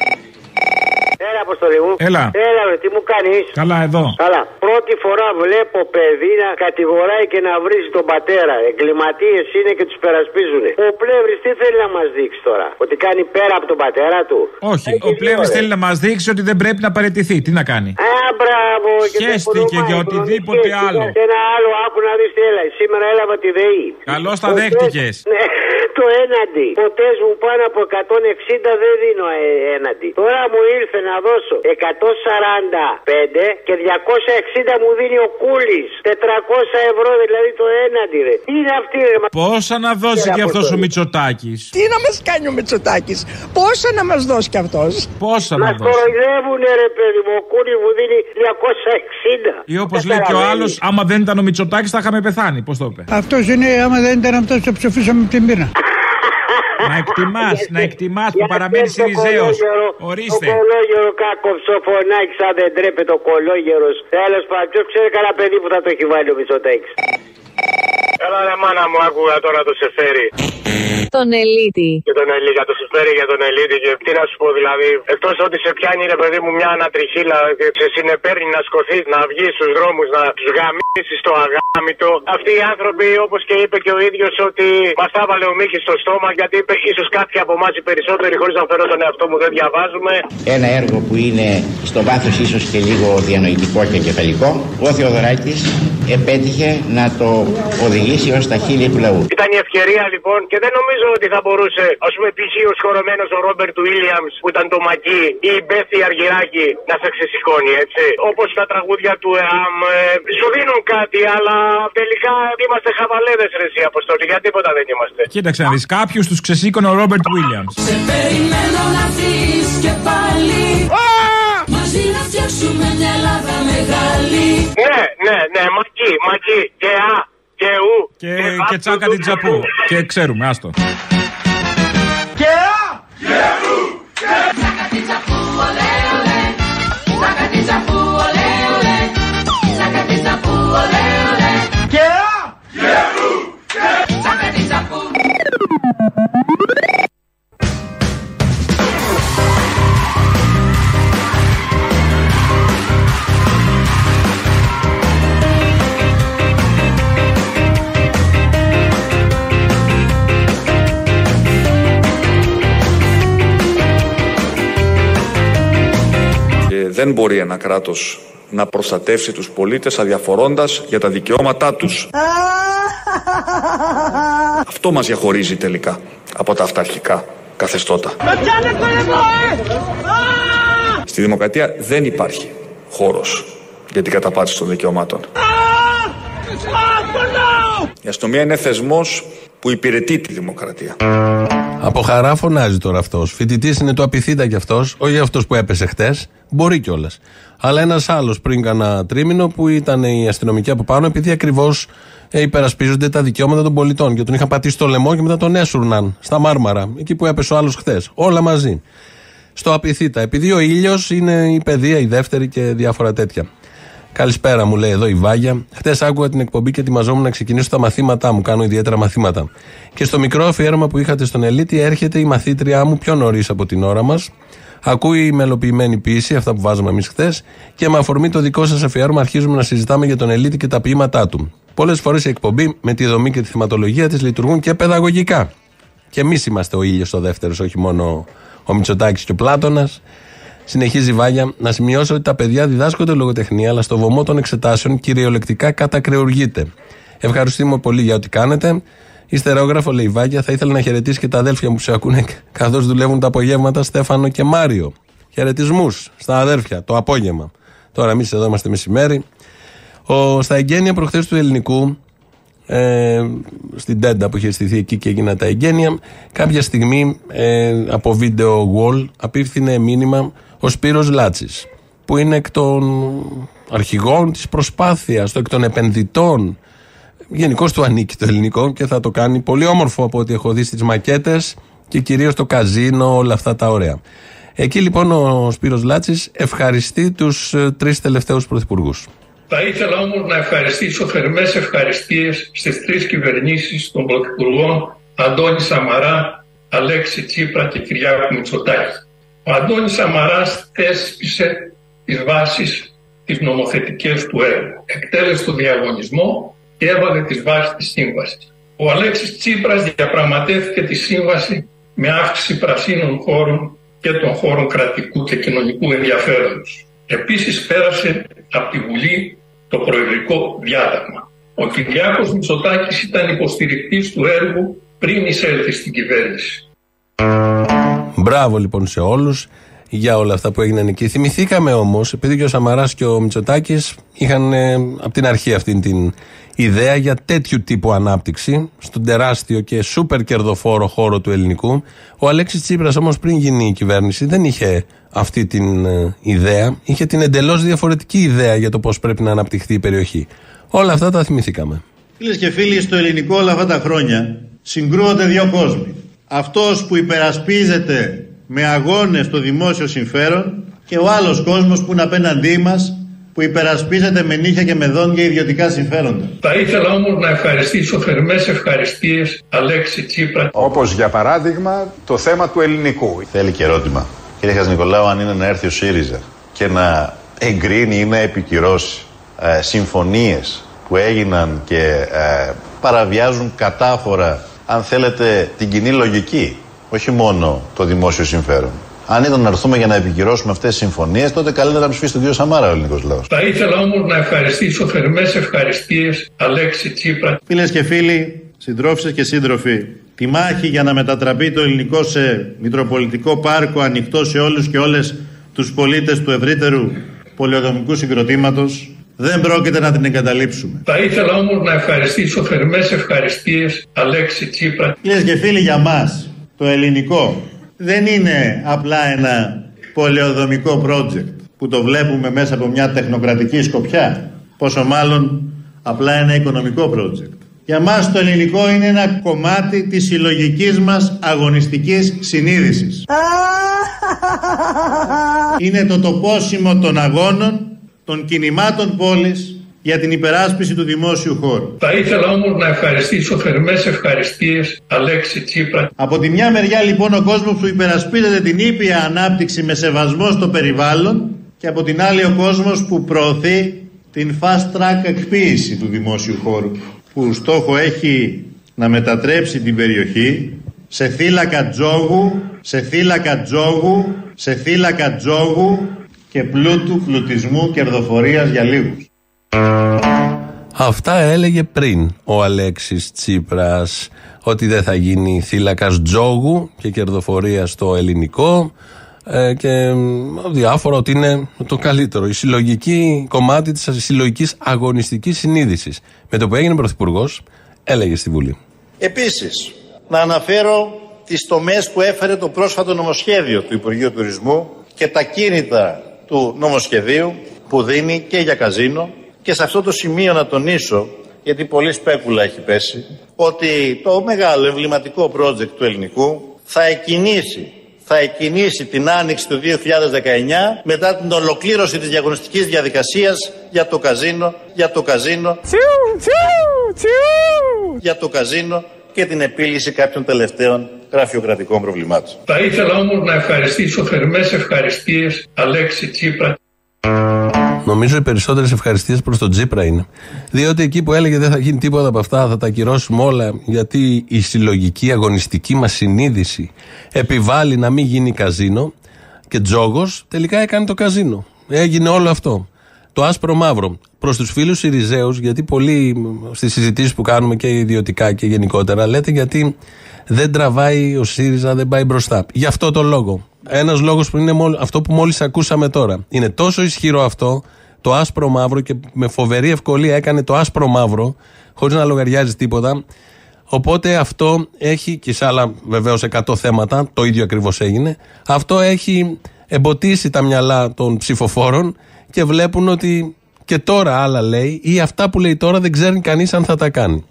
Έλα, αποστολή μου. Έλα. Έλα, ρε, τι μου κάνεις; Καλά, εδώ. Καλά. Πρώτη φορά βλέπω παιδί να κατηγοράει και να βρίζει τον πατέρα. Εγκληματίες είναι και τους περασπίζουν. Ο Πλεύρης τι θέλει να μας δείξει τώρα; Ότι κάνει πέρα από τον πατέρα του; Όχι, ο Πλεύρης θέλει να μας δείξει ότι δεν πρέπει να παραιτηθεί. Τι να κάνει; Α, μπράβο. και δεν Χέστηκε προλαβάει, για οτιδήποτε προνομικές. άλλο. Και ένα άλλο, άκου να δεις τι έλα. Σήμερα έλαβα τη ΔΕΗ. Καλώς τα Ποτέ- δέχτηκες. Ναι, το έναντι. Ποτές μου πάνω από 160 δεν δίνω ε, έναντι. Τώρα μου ήρθε να δώσω 145 και 260 μου δίνει ο Κούλης. 400 ευρώ δηλαδή το έναντι, ρε. Τι είναι αυτή, ρε. μα- Πόσα να δώσεις και αυτός ο Μητσοτάκης; Τι να μας κάνει ο Μητσοτάκης, πόσα να μας δώσει κι αυτός; Πόσα να Μας δώσεις; κοροϊδεύουνε ρε παιδί μου. Ο Κούλης μου δίνει 260. Ή όπως λέει και ο άλλος, άμα δεν ήταν ο Μητσοτάκης θα είχαμε πεθάνει. Πώς το είπε; Αυτός είναι, άμα δεν ήταν αυτός το ψηφίσαμε από την πείνα. Να εκτιμάς, να εκτιμάς που παραμένεις Σιριζέο. Ορίστε. Το κολόγερο κάκοψο φωνάκι σαν δεν τρέπεται ο κολόγερος. Τέλος πάντων, ποιος ξέρει κανένα παιδί που θα το έχει βάλει ο Μητσοτάκης. Έλα ρε μάνα μου, άκουγα τώρα το σεφέρι. Τον Ελίτη. Και τον Ελί, για το σεφέρι για τον Ελίτη. Και τι να σου πω δηλαδή, εκτός ότι σε πιάνει ρε παιδί μου μια ανατριχίλα και σε συνεπέρνει να σκοθείς, να βγεις στους δρόμους, να τους γαμίσεις το αγάμητο. Αυτοί οι άνθρωποι, όπως και είπε και ο ίδιος, ότι μας τα έβαλε ο Μίχης στο στόμα γιατί είπε ίσως κάποιοι από εμάς οι περισσότεροι, χωρίς να φέρω τον εαυτό μου, δεν διαβάζουμε. Ένα έργο που είναι στο βάθος ίσως και λίγο διανοητικό και κεφαλικό. Ο Θεοδωράκης επέτυχε να το οδηγήσει ως τα χείλη του λαού. Ήταν η ευκαιρία λοιπόν και δεν νομίζω ότι θα μπορούσε, ας πούμε, π.χ. ο σχορωμένο ο Ρόμπερτ Βίλιαμς που ήταν το μακί ή η Μπέθη Αργυράκη να σε ξεσηκώνει, έτσι. Όπως τα τραγούδια του ΕΑΜ ε, σου δίνουν κάτι, αλλά τελικά είμαστε χαβαλέδες ρε εσύ Αποστόλη. Για τίποτα δεν είμαστε. Κοίταξε να δεις, κάποιους τους ξεσήκωνε ο Ρόμπερτ Βίλιαμς. Σε περιμένω να έρθεις και πάλι Μαζί να φτιάξουμε μια Ελλάδα μεγάλη Ναι, ναι, ναι, μακί, μακί και α και ου. Και, και τσάκα την τσαπού. Και ξέρουμε, άστο. Και α και ου Τσάκα την τσαπού, ολέ, ολέ. Τσάκα την τσαπού, ολέ, ολέ. Τσάκα την τσαπού, ολέ, ολέ. Και α και ου Τσάκα την τσαπού δεν μπορεί ένα κράτος να προστατεύσει τους πολίτες αδιαφορώντας για τα δικαιώματά τους. Αυτό μας διαχωρίζει τελικά από τα αυταρχικά καθεστώτα. Με πιάνε το λαιμό, ε! Στη δημοκρατία δεν υπάρχει χώρος για την καταπάτηση των δικαιωμάτων. Η αστυνομία είναι θεσμός που υπηρετεί τη δημοκρατία. Από χαρά φωνάζει τώρα αυτός. Φοιτητής είναι το απειθήτα κι αυτός, όχι αυτός που έπεσε χτες. Μπορεί κιόλας. Αλλά ένας άλλος πριν κάνα τρίμηνο που ήταν οι αστυνομικοί από πάνω, επειδή ακριβώς υπερασπίζονται τα δικαιώματα των πολιτών. Και τον είχαν πατήσει το λαιμό και μετά τον έσουρναν στα μάρμαρα, εκεί που έπεσε ο άλλος χθες. Όλα μαζί. Στο απειθήτα. Επειδή ο ήλιος είναι η παιδεία, η δεύτερη και διάφορα τέτοια. Καλησπέρα, μου λέει εδώ η Βάγια. Χθες άκουγα την εκπομπή και ετοιμαζόμουν να ξεκινήσω τα μαθήματά μου. Κάνω ιδιαίτερα μαθήματα. Και στο μικρό αφιέρωμα που είχατε στον Ελίτη έρχεται η μαθήτριά μου πιο νωρίς από την ώρα μας. Ακούει η μελοποιημένη ποιήση, αυτά που βάζαμε εμείς χθες, και με αφορμή το δικό σας αφιέρωμα αρχίζουμε να συζητάμε για τον Ελίτη και τα ποίηματά του. Πολλές φορές η εκπομπή με τη δομή και τη θεματολογία της λειτουργούν και παιδαγωγικά. Και εμείς είμαστε ο ήλιος ο δεύτερος, όχι μόνο ο Μητσοτάκης και ο Πλάτονα. Συνεχίζει η Βάγια να σημειώσω ότι τα παιδιά διδάσκονται λογοτεχνία, αλλά στο βωμό των εξετάσεων κυριολεκτικά κατακρεουργείται. Ευχαριστούμε πολύ για ό,τι κάνετε. Ιστερόγραφο λέει η Βάγια, θα ήθελα να χαιρετήσει και τα αδέλφια μου που σε ακούνε καθώς δουλεύουν τα απογεύματα, Στέφανο και Μάριο. Χαιρετισμούς στα αδέρφια το απόγευμα. Τώρα εμείς εδώ είμαστε μεσημέρι. Ο, στα εγγένεια προχθές του ελληνικού, ε, στην Τέντα που είχε στηθεί εκεί και έγιναν τα εγγένεια, κάποια στιγμή ε, από βίντεο wall απίφθινε μήνυμα ο Σπύρος Λάτσης που είναι εκ των αρχηγών της προσπάθειας, εκ των επενδυτών γενικώς του ανήκει το ελληνικό και θα το κάνει πολύ όμορφο από ό,τι έχω δει στις μακέτες και κυρίως το καζίνο, όλα αυτά τα ωραία. Εκεί λοιπόν ο Σπύρος Λάτσης ευχαριστεί τους ε, τρεις τελευταίους πρωθυπουργούς. Θα ήθελα όμως να ευχαριστήσω θερμές ευχαριστίες στις τρεις κυβερνήσεις των πρωθυπουργών Αντώνη Σαμαρά, Αλέξη Τσίπρα και Κυριάκου Μητσοτάκη. Ο Αντώνης Σαμαράς θέσπισε τις βάσεις τις νομοθετικές του έργου. Εκτέλεσε το διαγωνισμό και έβαλε τις βάσεις της σύμβασης. Ο Αλέξης Τσίπρας διαπραγματεύτηκε τη σύμβαση με αύξηση πρασίνων χώρων και των χώρων κρατικού και κοινωνικού ενδιαφέροντος. Επίσης πέρασε από τη Βουλή το προεδρικό διάταγμα. Ο Κυριάκος Μητσοτάκης ήταν υποστηρικτής του έργου πριν εισέλθει στην κυβέρνηση. Μπράβο λοιπόν σε όλους για όλα αυτά που έγιναν εκεί. Θυμηθήκαμε όμως, επειδή και ο Σαμαράς και ο Μητσοτάκης είχαν ε, από την αρχή αυτή την ιδέα για τέτοιου τύπου ανάπτυξη στον τεράστιο και σούπερ κερδοφόρο χώρο του ελληνικού. Ο Αλέξης Τσίπρας όμως πριν γίνει η κυβέρνηση δεν είχε αυτή την ε, ιδέα. Είχε την εντελώς διαφορετική ιδέα για το πώς πρέπει να αναπτυχθεί η περιοχή. Όλα αυτά τα θυμηθήκαμε. Φίλες και φίλοι, στο ελληνικό όλα αυτά τα χρόνια συγκρούονται δύο κόσμοι. Αυτός που υπερασπίζεται με αγώνες το δημόσιο συμφέρον και ο άλλος κόσμος που είναι απέναντί μας που υπερασπίζεται με νύχια και με δόντια ιδιωτικά συμφέροντα. Θα ήθελα όμως να ευχαριστήσω θερμές ευχαριστίες Αλέξη Τσίπρα. Όπως για παράδειγμα το θέμα του ελληνικού. Θέλει και ερώτημα. Κύριε Χασνικολάου, αν είναι να έρθει ο ΣΥΡΙΖΑ και να εγκρίνει ή να επικυρώσει ε, συμφωνίες που έγιναν και ε, παραβιάζουν κατάφορα, αν θέλετε, την κοινή λογική, όχι μόνο το δημόσιο συμφέρον. Αν ήταν να έρθουμε για να επικυρώσουμε αυτές τις συμφωνίες, τότε καλύτερα να ψηφίσει τον κύριο Σαμάρα ο ελληνικός λαός. Θα ήθελα όμως να ευχαριστήσω θερμές ευχαριστίες Αλέξη Τσίπρα. Φίλες και φίλοι, συντρόφισσες και σύντροφοι, τη μάχη για να μετατραπεί το ελληνικό σε μητροπολιτικό πάρκο ανοιχτό σε όλους και όλες τους πολίτες του ευρύτερου πολιοδομικού συγκροτήματος δεν πρόκειται να την εγκαταλείψουμε. Θα ήθελα όμως να ευχαριστήσω θερμές ευχαριστίες Αλέξη Τσίπρα. Κυρίες και φίλοι, για μας το ελληνικό δεν είναι απλά ένα πολεοδομικό project που το βλέπουμε μέσα από μια τεχνοκρατική σκοπιά, πόσο μάλλον απλά ένα οικονομικό project. Για μας το ελληνικό είναι ένα κομμάτι της συλλογικής μας αγωνιστικής συνείδησης. Είναι το τοπόσιμο των αγώνων, των κινημάτων πόλης για την υπεράσπιση του δημόσιου χώρου. Θα ήθελα όμως να ευχαριστήσω θερμές ευχαριστίες Αλέξη Τσίπρα. Από τη μια μεριά λοιπόν ο κόσμος που υπερασπίζεται την ήπια ανάπτυξη με σεβασμό στο περιβάλλον και από την άλλη ο κόσμος που προωθεί την fast track εκποίηση του δημόσιου χώρου που στόχο έχει να μετατρέψει την περιοχή σε θύλακα τζόγου, σε θύλακα τζόγου, σε θύλακα τζόγου και πλούτου, πλουτισμού, κερδοφορίας για λίγους. Αυτά έλεγε πριν ο Αλέξης Τσίπρας ότι δεν θα γίνει θύλακας τζόγου και κερδοφορία στο ελληνικό ε, και διάφορα ότι είναι το καλύτερο. Η συλλογική κομμάτι της συλλογικής αγωνιστικής συνείδησης. Με το που έγινε πρωθυπουργός, έλεγε στη Βουλή. Επίσης, να αναφέρω τις τομές που έφερε το πρόσφατο νομοσχέδιο του Υπουργείου Τουρισμού και τα κίνητα του νομοσχεδίου που δίνει και για καζίνο και σε αυτό το σημείο να τονίσω γιατί πολύ σπέκουλα έχει πέσει ότι το μεγάλο εμβληματικό project του ελληνικού θα εκκινήσει θα εκκινήσει την άνοιξη του 2019 μετά την ολοκλήρωση της διαγωνιστικής διαδικασίας για το καζίνο, για το καζίνο, για το καζίνο και την επίλυση κάποιων τελευταίων γραφειοκρατικών προβλημάτων. Θα ήθελα όμως να ευχαριστήσω θερμές ευχαριστίες Αλέξη Τσίπρα. Νομίζω οι περισσότερες ευχαριστίες προς τον Τζίπρα είναι. Διότι εκεί που έλεγε δεν θα γίνει τίποτα από αυτά, θα τα ακυρώσουμε όλα, γιατί η συλλογική αγωνιστική μας συνείδηση επιβάλλει να μην γίνει καζίνο και τζόγος, τελικά έκανε το καζίνο. Έγινε όλο αυτό. Το άσπρο μαύρο. Προς τους φίλους Ιριζέους, γιατί πολλοί στις συζητήσεις που κάνουμε και ιδιωτικά και γενικότερα λέτε γιατί δεν τραβάει ο ΣΥΡΙΖΑ, δεν πάει μπροστά. Γι' αυτό το λόγο. Ένας λόγος που είναι αυτό που μόλις ακούσαμε τώρα. Είναι τόσο ισχυρό αυτό, το άσπρο μαύρο και με φοβερή ευκολία έκανε το άσπρο μαύρο, χωρίς να λογαριάζει τίποτα. Οπότε αυτό έχει και σε άλλα βεβαίως 100 θέματα, το ίδιο ακριβώς έγινε. Αυτό έχει εμποτίσει τα μυαλά των ψηφοφόρων και βλέπουν ότι και τώρα άλλα λέει ή αυτά που λέει τώρα δεν ξέρει κανείς αν θα τα κάνει.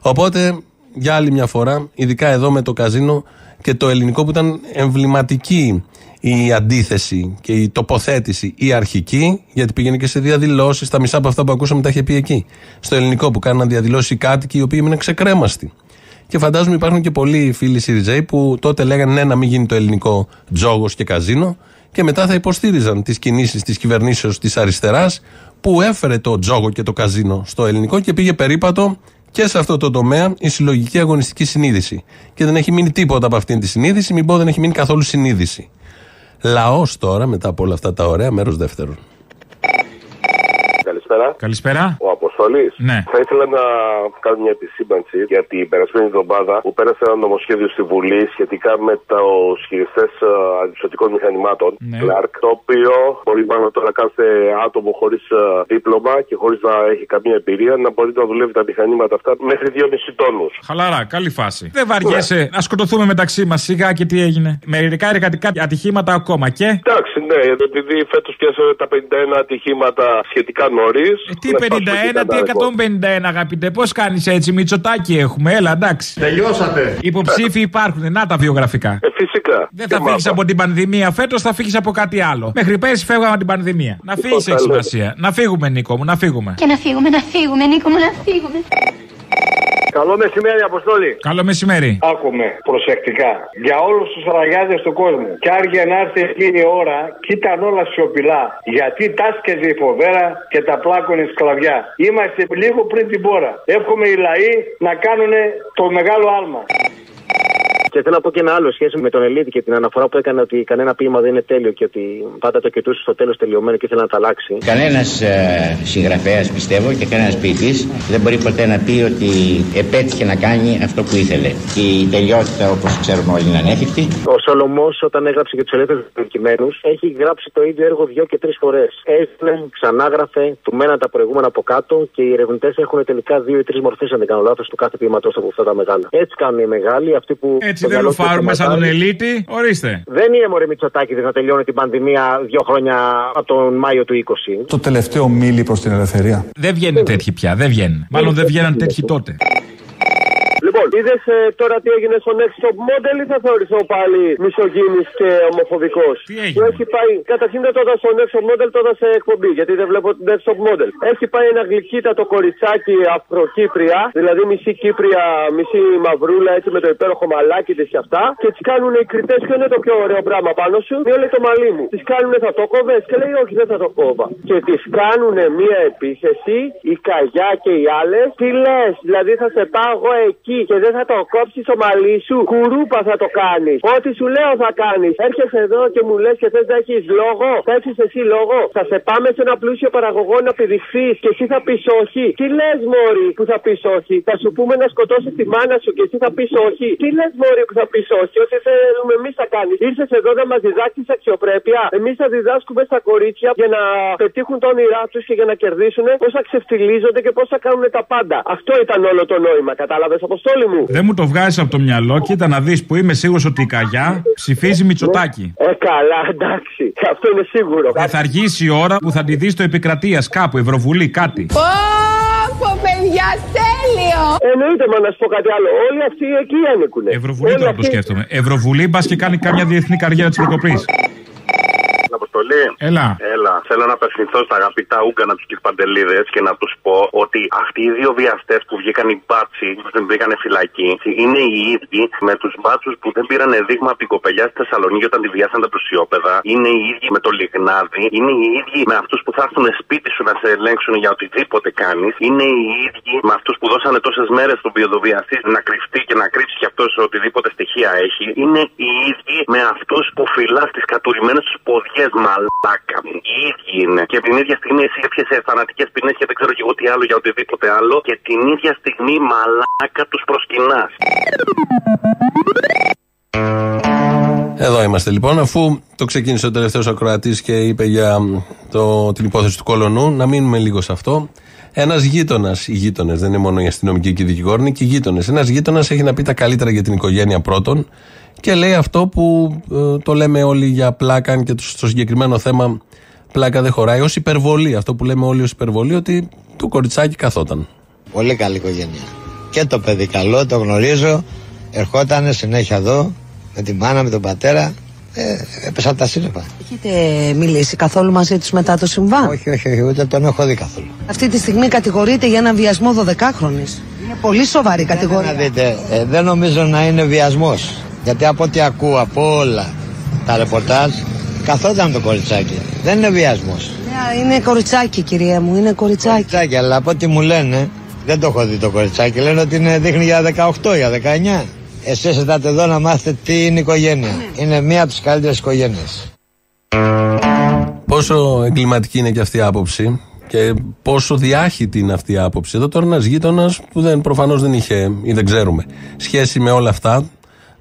Οπότε για άλλη μια φορά, ειδικά εδώ με το καζίνο και το ελληνικό που ήταν εμβληματική η αντίθεση και η τοποθέτηση η αρχική, γιατί πήγαινε και σε διαδηλώσεις. Τα μισά από αυτά που ακούσαμε τα είχε πει εκεί. Στο ελληνικό που κάναν διαδηλώσει οι κάτοικοι οι οποίοι έμειναν ξεκρέμαστοι. Και φαντάζομαι υπάρχουν και πολλοί φίλοι Σιριζέοι που τότε λέγανε ναι, να μην γίνει το ελληνικό τζόγος και καζίνο και μετά θα υποστήριζαν τις κινήσεις της κυβερνήσεως της αριστεράς που έφερε το τζόγο και το καζίνο στο ελληνικό και πήγε περίπατο και σε αυτό το τομέα η συλλογική αγωνιστική συνείδηση. Και δεν έχει μείνει τίποτα από αυτήν τη συνείδηση, μην πω δεν έχει μείνει καθόλου συνείδηση. Λαός τώρα, μετά από όλα αυτά τα ωραία, μέρος δεύτερον. Καλησπέρα. Καλησπέρα. Ο Αποστολής. Ναι. Θα ήθελα να κάνω μια επισήμανση για την περασμένη εβδομάδα που πέρασε ένα νομοσχέδιο στη Βουλή σχετικά με του χειριστέ αντισωτικών μηχανημάτων. Ναι. Clark, το οποίο μπορεί μάλλον τώρα κάθε άτομο χωρίς δίπλωμα και χωρίς να έχει καμία εμπειρία να μπορεί να δουλεύει τα μηχανήματα αυτά μέχρι 2,5 τόνους. Χαλαρά, καλή φάση. Δεν βαριέσαι να σκοτωθούμε μεταξύ μας σιγά και τι έγινε. Μερικά εργατικά ατυχήματα ακόμα και; Εντάξει, ναι, επειδή φέτος πιάσαμε τα 51 ατυχήματα σχετικά νωρίς. Ε, Τι 51, τι 151, αγαπητέ. Πώς κάνεις έτσι, Μητσοτάκι έχουμε, έλα εντάξει. Τελειώσατε. Υποψήφοι υπάρχουν, να τα βιογραφικά. Ε, φυσικά. Δεν θα φύγεις από την πανδημία φέτος, θα φύγεις από κάτι άλλο. Μέχρι πέρσι φεύγαμε από την πανδημία. Να φύγεις έχει άλλο. σημασία. Να φύγουμε, Νίκο μου, να φύγουμε. Και να φύγουμε, να φύγουμε, Νίκο μου, να φύγουμε. Καλό μεσημέρι, Αποστόλη. Καλό μεσημέρι. Άκουμε προσεκτικά. Για όλους τους ραγιάδες του κόσμου. Κι άργε να έρθει εκείνη η ώρα, κι ήταν όλα σιωπηλά. Γιατί τάσκεζε η φοβέρα και τα πλάκωνε σκλαβιά. Είμαστε λίγο πριν την πόρα. Εύχομαι οι λαοί να κάνουν το μεγάλο άλμα. Και θέλω να πω και ένα άλλο σχέση με τον Ελίτη και την αναφορά που έκανε ότι κανένα ποίημα δεν είναι τέλειο και ότι πάντα το κοιτούσε στο τέλος τελειωμένο και ήθελε να τα αλλάξει. Κανένας ε, συγγραφέας πιστεύω και κανένας ποιητής δεν μπορεί ποτέ να πει ότι επέτυχε να κάνει αυτό που ήθελε. Η τελειότητα όπως ξέρουμε όλοι είναι ανέφικτη. Ο Σολομός, όταν έγραψε για τους ελεύθερους κειμένου, έχει γράψει το ίδιο έργο δύο και τρεις φορές. Έστειλε, ξανάγραφε, του μέναν τα προηγούμενα από κάτω και οι ερευνητές έχουν τελικά δύο ή τρεις μορφές, αν δεν κάνω λάθος, του κάθε ποιήματο από αυτά τα μεγάλα. Έτσι κάνουν οι μεγάλοι, αυτοί που. Έτσι δεν λουφάρουμε σαν τον Ελίτη, ορίστε. Δεν είναι μωρέ Μητσοτάκη να τελειώνει την πανδημία δύο χρόνια από τον Μάιο του 20. Το τελευταίο μίλη προς την ελευθερία. Δεν βγαίνουν τέτοιοι πια, δεν βγαίνουν. Μάλλον δεν βγαίναν τέτοιοι τότε. Λοιπόν, είδες ε, τώρα τι έγινε στο Next Top Model ή θα θεωρηθώ πάλι μισογίνη και ομοφοβικός; Τι έγινε. Που έχει πάει. Καταρχήν δεν το έδωσε στο Next Top Model, το έδωσε εκπομπή. Γιατί δεν βλέπω την Next Top Model. Έχει πάει ένα γλυκύτατο κοριτσάκι Αφροκύπρια, δηλαδή μισή Κύπρια, μισή Μαυρούλα, έτσι με το υπέροχο μαλάκι της και αυτά. Και τις κάνουν οι κριτές, ποιο είναι το πιο ωραίο πράγμα πάνω σου. Μία λέει το μαλλί μου. Τις κάνουν θα το κόβες; Και λέει όχι δεν θα το κόβα. Και τις κάνουν μία επίθεση, η Καγιά και οι άλλες. Τι λες, δηλαδή θα σε πάω εγώ εκεί και δεν θα το κόψεις το μαλλί σου. Κουρούπα θα το κάνεις. Ό,τι σου λέω θα κάνεις. Έρχεσαι εδώ και μου λες και θες να έχεις λόγο. Θα έχει εσύ λόγο. Θα σε πάμε σε ένα πλούσιο παραγωγό να πηδηχθείς και εσύ θα πεις όχι. Τι λες, Μόρι, που θα πεις όχι; Θα σου πούμε να σκοτώσεις τη μάνα σου και εσύ θα πεις όχι. Τι λες, Μόρι, που θα πεις όχι; Ό,τι θέλουμε εμείς θα κάνεις. Ήρθες εδώ να μας διδάξει αξιοπρέπεια. Εμείς θα διδάσκουμε στα κορίτσια για να πετύχουν τα όνειρά τους και για να κερδίσουν πώς θα ξεφτιλίζονται και πώς θα κάνουν τα πάντα. Αυτό ήταν όλο το νόημα. Κατάλαβες, Αποστόλη; Μου. Δεν μου το βγάζεις από το μυαλό, κοίτα να δεις που είμαι σίγουρος ότι η καγιά ψηφίζει Μητσοτάκι. Ε, καλά, εντάξει. Αυτό είναι σίγουρο. Και θα αργήσει η ώρα που θα τη δεις στο επικρατείας κάπου, Ευρωβουλή, κάτι. Πω, παιδιά, τέλειο! Εννοείται, μα να σου πω κάτι άλλο. Όλοι αυτοί εκεί ανήκουν. Ευρωβουλή τώρα το σκέφτομαι. Ευρωβουλή, μπας και κάνει κάμια διεθνή καριέρα της προκοπή. Αποστολή. Έλα. Έλα. Θέλω να απευθυνθώ στα αγαπητά Ούγκανα τους Κυρπαντελίδε και να τους πω ότι αυτοί οι δύο βιαστές που βγήκαν οι μπάτσι, που δεν πήγανε φυλακή, είναι οι ίδιοι με τους μπάτσους που δεν πήραν δείγμα από την κοπελιά στη Θεσσαλονίκη όταν τη βιάσαν τα πλουσιόπεδα. Είναι οι ίδιοι με το λιγνάδι. Είναι οι ίδιοι με αυτούς που θα έρθουν σπίτι σου να σε ελέγξουν για οτιδήποτε κάνεις. Είναι οι ίδιοι με αυτούς που δώσανε τόσες μέρες στον βιοδοβιαστή να κρυφτεί και να κρύψει κι αυτός οτιδήποτε στοιχεία έχει. Είναι οι ίδιοι με αυτούς που φυλά τι κατουρημένε τους ποδιές μαλάκα μου. Οι ίδιοι είναι. Και την ίδια στιγμή εσύ έπιασε θανατικές ποινές και δεν ξέρω και εγώ τι άλλο για οτιδήποτε άλλο. Και την ίδια στιγμή μαλάκα τους προσκυνάς. Εδώ είμαστε λοιπόν, αφού το ξεκίνησε ο τελευταίος ακροατής και είπε για το, την υπόθεση του κολονού, να μείνουμε λίγο σε αυτό. Ένας γείτονας, οι γείτονες, δεν είναι μόνο οι αστυνομικοί και οι δικηγόροι, είναι και οι γείτονες. Ένας γείτονας έχει να πει τα καλύτερα για την οικογένεια πρώτον και λέει αυτό που ε, το λέμε όλοι για πλάκα, αν και το- στο συγκεκριμένο θέμα πλάκα δεν χωράει, ως υπερβολή. Αυτό που λέμε όλοι ως υπερβολή, ότι το κοριτσάκι καθόταν. Πολύ καλή οικογένεια. Και το παιδί καλό, το γνωρίζω. Ερχόταν συνέχεια εδώ με τη μάνα, με τον πατέρα. Ε, έπεσα από τα σύννεφα. Έχετε μιλήσει καθόλου μαζί τους μετά το συμβάν; Όχι, όχι, όχι, ούτε τον έχω δει καθόλου. Αυτή τη στιγμή κατηγορείται για ένα βιασμό 12χρονη. Είναι πολύ σοβαρή Να κατηγορία. δείτε, ε, δεν νομίζω να είναι βιασμός. Γιατί από ό,τι ακούω από όλα τα ρεπορτάζ, καθόταν το κοριτσάκι. Δεν είναι βιασμός. Ναι, Είναι κοριτσάκι, κυρία μου, είναι κοριτσάκι. Κοριτσάκι, αλλά από ό,τι μου λένε, δεν το έχω δει το κοριτσάκι. Λένε ότι είναι, δείχνει για 18, για 19. Εσείς ήρθατε εδώ να μάθετε τι είναι οικογένεια. Είναι μία από τις καλύτερες οικογένειες. Πόσο εγκληματική είναι και αυτή η άποψη και πόσο διάχυτη είναι αυτή η άποψη. Εδώ τώρα ένας γείτονας που δεν, προφανώς δεν είχε ή δεν ξέρουμε σχέση με όλα αυτά,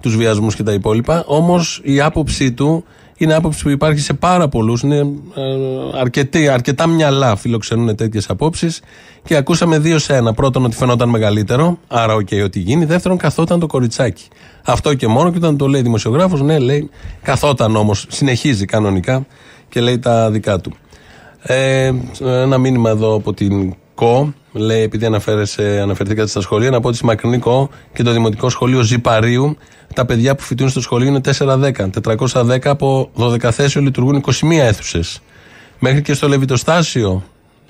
τους βιασμούς και τα υπόλοιπα. Όμως η άποψή του είναι άποψη που υπάρχει σε πάρα πολλούς. Είναι ε, αρκετοί, αρκετά μυαλά φιλοξενούν τέτοιες απόψεις. Και ακούσαμε δύο σε ένα. Πρώτον, ότι φαινόταν μεγαλύτερο, άρα οκ, ό,τι γίνει. Δεύτερον, καθόταν το κοριτσάκι. Αυτό και μόνο. Και όταν το λέει δημοσιογράφος, ναι, λέει, καθόταν όμως, συνεχίζει κανονικά και λέει τα δικά του. Ε, ένα μήνυμα εδώ από την ΚΟ. Λέει, επειδή αναφέρεσαι, αναφερθήκατε στα σχολεία, να πω ότι στη μακρινή ΚΟ και το Δημοτικό Σχολείο Ζυπαρίου, τα παιδιά που φοιτούν στο σχολείο είναι 410. 410 από 12 θέσεων λειτουργούν 21 αίθουσες. Μέχρι και στο Λεβιτοστάσιο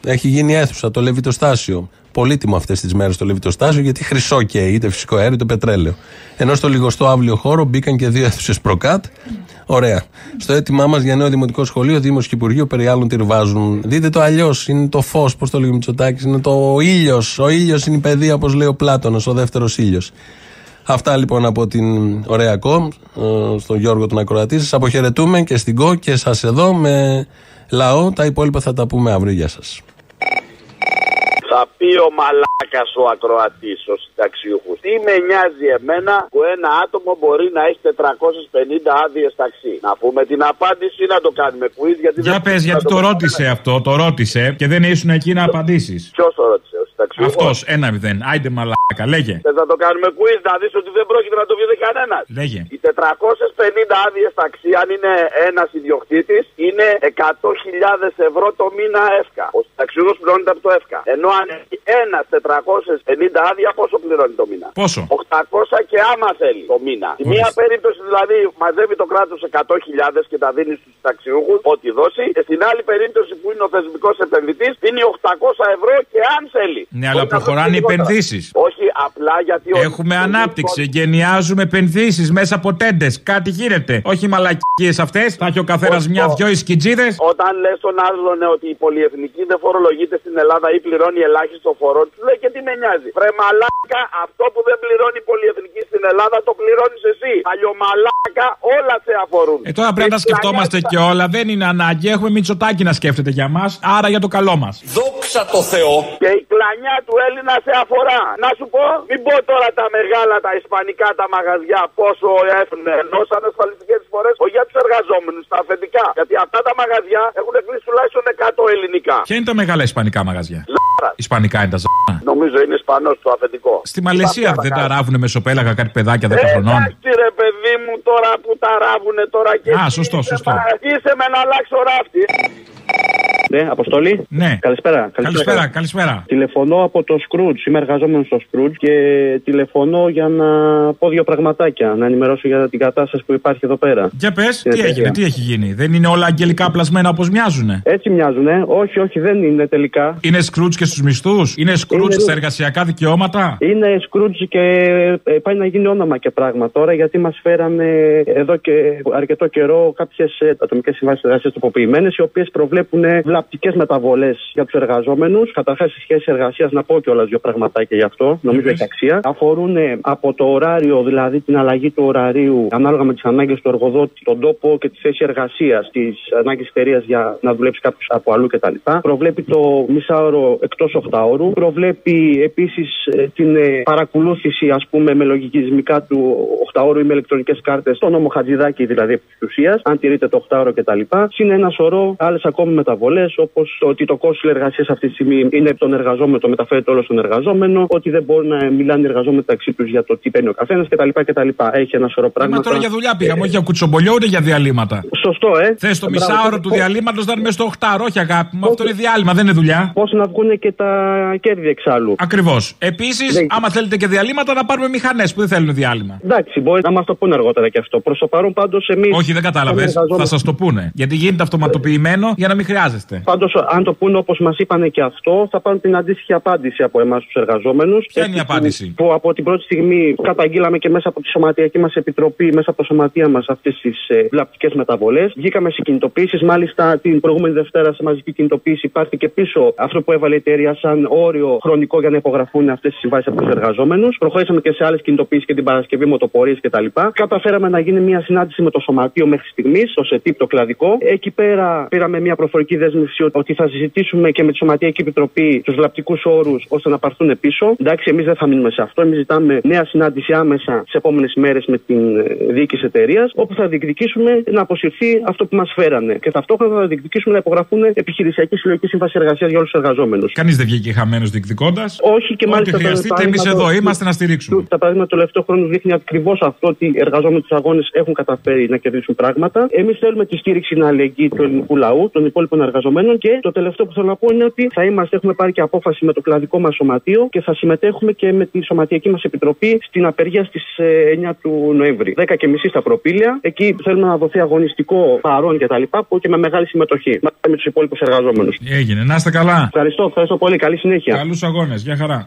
έχει γίνει αίθουσα, το Λεβιτοστάσιο. Πολύτιμο αυτές τις μέρες το Λεβιτοστάσιο, γιατί χρυσό και είτε φυσικό αέριο είτε πετρέλαιο. Ενώ στο λιγοστό αύλιο χώρο μπήκαν και δύο αίθουσες προκάτ. Ωραία. Στο έτοιμά μας για νέο δημοτικό σχολείο, Δήμος και Υπουργείο περί άλλων τη βάζουν. Δείτε το αλλιώς. Είναι το φως, πώς το λέγει ο Μητσοτάκης, Είναι το ήλιος. Ο ήλιος είναι η παιδεία, όπως λέει ο Πλάτονα, ο δεύτερος ήλιος. Αυτά λοιπόν από την ωραία κομ, ε, στον Γιώργο τον Ακροατή. Σας αποχαιρετούμε και στην κο και σας εδώ με λαό. Τα υπόλοιπα θα τα πούμε αύριο. Γεια σας. Θα πει ο μαλάκας ο ακροατής, ο συνταξιούχος. Τι με νοιάζει εμένα που ένα άτομο μπορεί να έχει 450 άδειες ταξί. Να πούμε την απάντηση ή να το κάνουμε quiz γιατί Για δεν πες, μπορούμε γιατί να το κάνουμε. ρώτησε αυτό, το ρώτησε και δεν ήσουν εκεί να απαντήσεις. Ποιος το ρώτησε, ο συνταξιούχος; Αυτός, ένα μηδέν. Άιντε μαλάκα, λέγε. Θε να το κάνουμε quiz, να δεις ότι δεν πρόκειται να το βγει κανένας. Λέγε. Οι 450 άδειες ταξί, αν είναι ένας ιδιοκτήτης, είναι 100.000 ευρώ το μήνα εύκα. Ο συνταξιούχος πληρώνεται από το εύκα. Ενώ αν έχει ένα 450 άδεια, πόσο πληρώνει το μήνα; Πόσο; 800 και άμα θέλει το μήνα. Στη μία περίπτωση δηλαδή μαζεύει το κράτος 100.000 και τα δίνει στους συνταξιούχου, ό,τι δώσει. Και στην άλλη περίπτωση που είναι ο θεσμικός επενδυτής, δίνει 800 ευρώ και αν θέλει. Ναι, αλλά Μπορεί να προχωράνε οι δώσει λιγότερα. επενδύσεις. Όχι, απλά γιατί. ο- Έχουμε ανάπτυξη, γενιάζουμε επενδύσεις μέσα από τέντες. Κάτι γίνεται. Όχι μαλακίες αυτές. Θα έχει ο καθένας μια-δυο ισκιτζίδες. Όταν λες τον άλλον ναι, ότι η πολυεθνική δεν φορολογείται στην Ελλάδα ή πληρώνει ελάχιστο φορό, του λέει και τι με νοιάζει. Βρε μαλάκα, αυτό που δεν πληρώνει η πολυεθνική στην Ελλάδα το πληρώνεις εσύ. Αλλιωμαλάκα, όλα σε αφορούν. Ε, τώρα πρέπει να τα σκεφτόμαστε και όλα. Δεν είναι ανάγκη. Έχουμε μυτσοτάκι να σκέφτεται για μας. Άρα για το καλό μας. Δόξα τω Θεώ. Και η κλανιά του Έλληνα σε αφορά. Να σου πω, μην πω τώρα τα μεγάλα, τα ισπανικά, τα μαγαζιά, πόσο έχουν ενώ σαν ασφαλιστικές φορέ, όχι για του εργαζόμενου, τα αφεντικά. Γιατί αυτά τα μαγαζιά έχουν κλείσει τουλάχιστον 100 ελληνικά. Ποια είναι τα μεγάλα ισπανικά μαγαζιά; Ζάρα. Ισπανικά είναι τα ζ***. Νομίζω είναι Ισπανός το αφεντικό. Στη Μαλαισία δεν τα ράβουνε μεσοπέλαγα κάτι παιδάκια 10 Ε, χρονών. Εντάξει ρε παιδί μου τώρα που τα ράβουνε τώρα και Α, εσύ σωστό, είσαι σωστό. μα- Είσαι με να αλλάξω ράφτη. Ναι, Αποστολή. Ναι. Καλησπέρα. Καλησπέρα, καλησπέρα. Τηλεφωνώ από το Scrooge. Είμαι εργαζόμενος στο Scrooge και τηλεφωνώ για να πω δύο πραγματάκια. Να ενημερώσω για την κατάσταση που υπάρχει εδώ πέρα. Για πες, Στην τι έγινε, εταιρεία. τι έχει γίνει. Δεν είναι όλα αγγελικά πλασμένα όπως μοιάζουνε; Έτσι μοιάζουν, ε. Όχι, όχι, δεν είναι τελικά. Είναι σκρούτ και στους μισθούς, είναι σκρούτ στα εργασιακά δικαιώματα; Είναι σκρούτ και ε, πάει να γίνει όνομα και πράγμα τώρα, γιατί μας φέρανε εδώ και αρκετό καιρό κάποιες ε, ατομικές συμβάσεις εργασίας τοποποιημένε οι οποίες προβλέπουν ε, βλαπτικές μεταβολές για τους εργαζόμενους. Καταρχάς, σε σχέση εργασίας, να πω κιόλας δύο πραγματάκια γι' αυτό, νομίζω έχει αξία. Αφορούν από το ωράριο, δηλαδή την αλλαγή του ωραρίου ανάλογα με τις ανάγκες του εργοδότη, τον τόπο και τη θέση εργασίας, τι ανάγκε εταιρείας για να δουλέψει κάποιος από αλλού κτλ. Προβλέπει το μισάωρο εκ Προβλέπει επίσης ε, την ε, παρακολούθηση, ας πούμε, με λογισμικά του 8ωρου ή με ηλεκτρονικές κάρτες, το νόμο Χατζηδάκη δηλαδή επί της ουσίας, αν τηρείται το 8ωρο κτλ. Είναι ένα σωρό άλλες ακόμη μεταβολές, όπως ότι το κόστος εργασία αυτή τη στιγμή είναι τον εργαζόμενο, το μεταφέρει όλο στον εργαζόμενο, ότι δεν μπορούν να μιλάνε οι εργαζόμενοι μεταξύ τους για το τι παίρνει ο καθένας κτλ, κτλ. Έχει ένα σωρό πράγματα. Μα τώρα για δουλειά πήγαμε, ε, όχι για κουτσομπολιό, ούτε για διαλύματα. Σωστό, ε. Θες το μισάωρο του διαλύματος να είναι μέσα στο 8ωρο, όχι αγάπη μου. Αυτό είναι διάλειμμα, δεν είναι δουλειά. Πώς να βγουν και τα κέρδη εξάλλου. Ακριβώς. Επίσης, άμα θέλετε και διαλύματα, να πάρουμε μηχανές που δεν θέλουν διάλειμμα. Εντάξει, μπορεί να μας το πούνε αργότερα και αυτό. Προ το παρόν πάντως εμείς. Όχι, δεν κατάλαβες. Θα σας το πούνε. Γιατί γίνεται αυτοματοποιημένο για να μην χρειάζεστε. Πάντως, αν το πούνε όπως μας είπαν και αυτό, θα πάρουν την αντίστοιχη απάντηση από εμάς τους εργαζόμενους. Ποια είναι η απάντηση; Που, που από την πρώτη στιγμή καταγγείλαμε και μέσα από τη σωματιακή μας επιτροπή, μέσα από τα σωματεία μας αυτές τις ε, βλαπτικές μεταβολές. Βγήκαμε σε κινητοποίησεις. Μάλιστα, την προηγούμενη Δευτέρα σε μαζική κινητοποίηση υπάρχει και πίσω αυτό που έβαλε η εταιρεία σαν όριο χρονικό για να υπογραφούν αυτές τις συμβάσεις από τους εργαζόμενους. Προχωρήσαμε και σε άλλες κινητοποίησεις και την Παρασκευή, μοτοπορίες κτλ. Καταφέραμε να γίνει μια συνάντηση με το σωματείο μέχρι στιγμής, το ΣΕΤΙΠ, το κλαδικό. Εκεί πέρα πήραμε μια προφορική δέσμευση ότι θα συζητήσουμε και με τη Σωματιακή Επιτροπή τους βλαπτικούς όρους ώστε να πάρθουν πίσω. Εντάξει, εμείς δεν θα μείνουμε σε αυτό. Εμείς ζητάμε νέα συνάντηση άμεσα σε επόμενες μέρες με την ε, διοίκηση εταιρείας, όπου θα διεκδικήσουμε να αποσυρθεί αυτό που μας φέρανε. Και ταυτόχρονα θα διεκδικήσουμε να υπογραφούν επιχειρησιακή συλλογική σύμβαση εργασίας για όλους τους εργαζόμενους. Κανείς δεν βγήκε χαμένος διεκδικώντας. Όχι και Ό,τι μάλιστα. το χρειαστείτε, εμείς παράδειγμα εδώ το- είμαστε να στηρίξουμε. Τα παράδειγμα του τελευταίου χρόνου δείχνει ακριβώς αυτό ότι οι εργαζόμενοι τους αγώνες έχουν καταφέρει να κερδίσουν πράγματα. Εμείς θέλουμε τη στήριξη να αλληλεγγύη του ελληνικού λαού, των υπόλοιπων εργαζομένων και το τελευταίο που θέλω να πω είναι ότι θα είμαστε, έχουμε πάρει και απόφαση με το κλαδικό μας σωματείο και θα συμμετέχουμε και με τη σωματιακή μας επιτροπή στην απεργία στις 9 του Νοέμβρη. 10 και μισή στα προπήλαια. Εκεί θέλουμε να δοθεί αγωνιστικό παρόν κτλ. που και με μεγάλη συμμετοχή μαζί με τους υπόλοιπους εργαζόμενους. Έγινε, να είστε καλά. Ευχαριστώ, ευχαριστώ πολύ. Καλή συνέχεια. Καλούς αγώνες, για χαρά.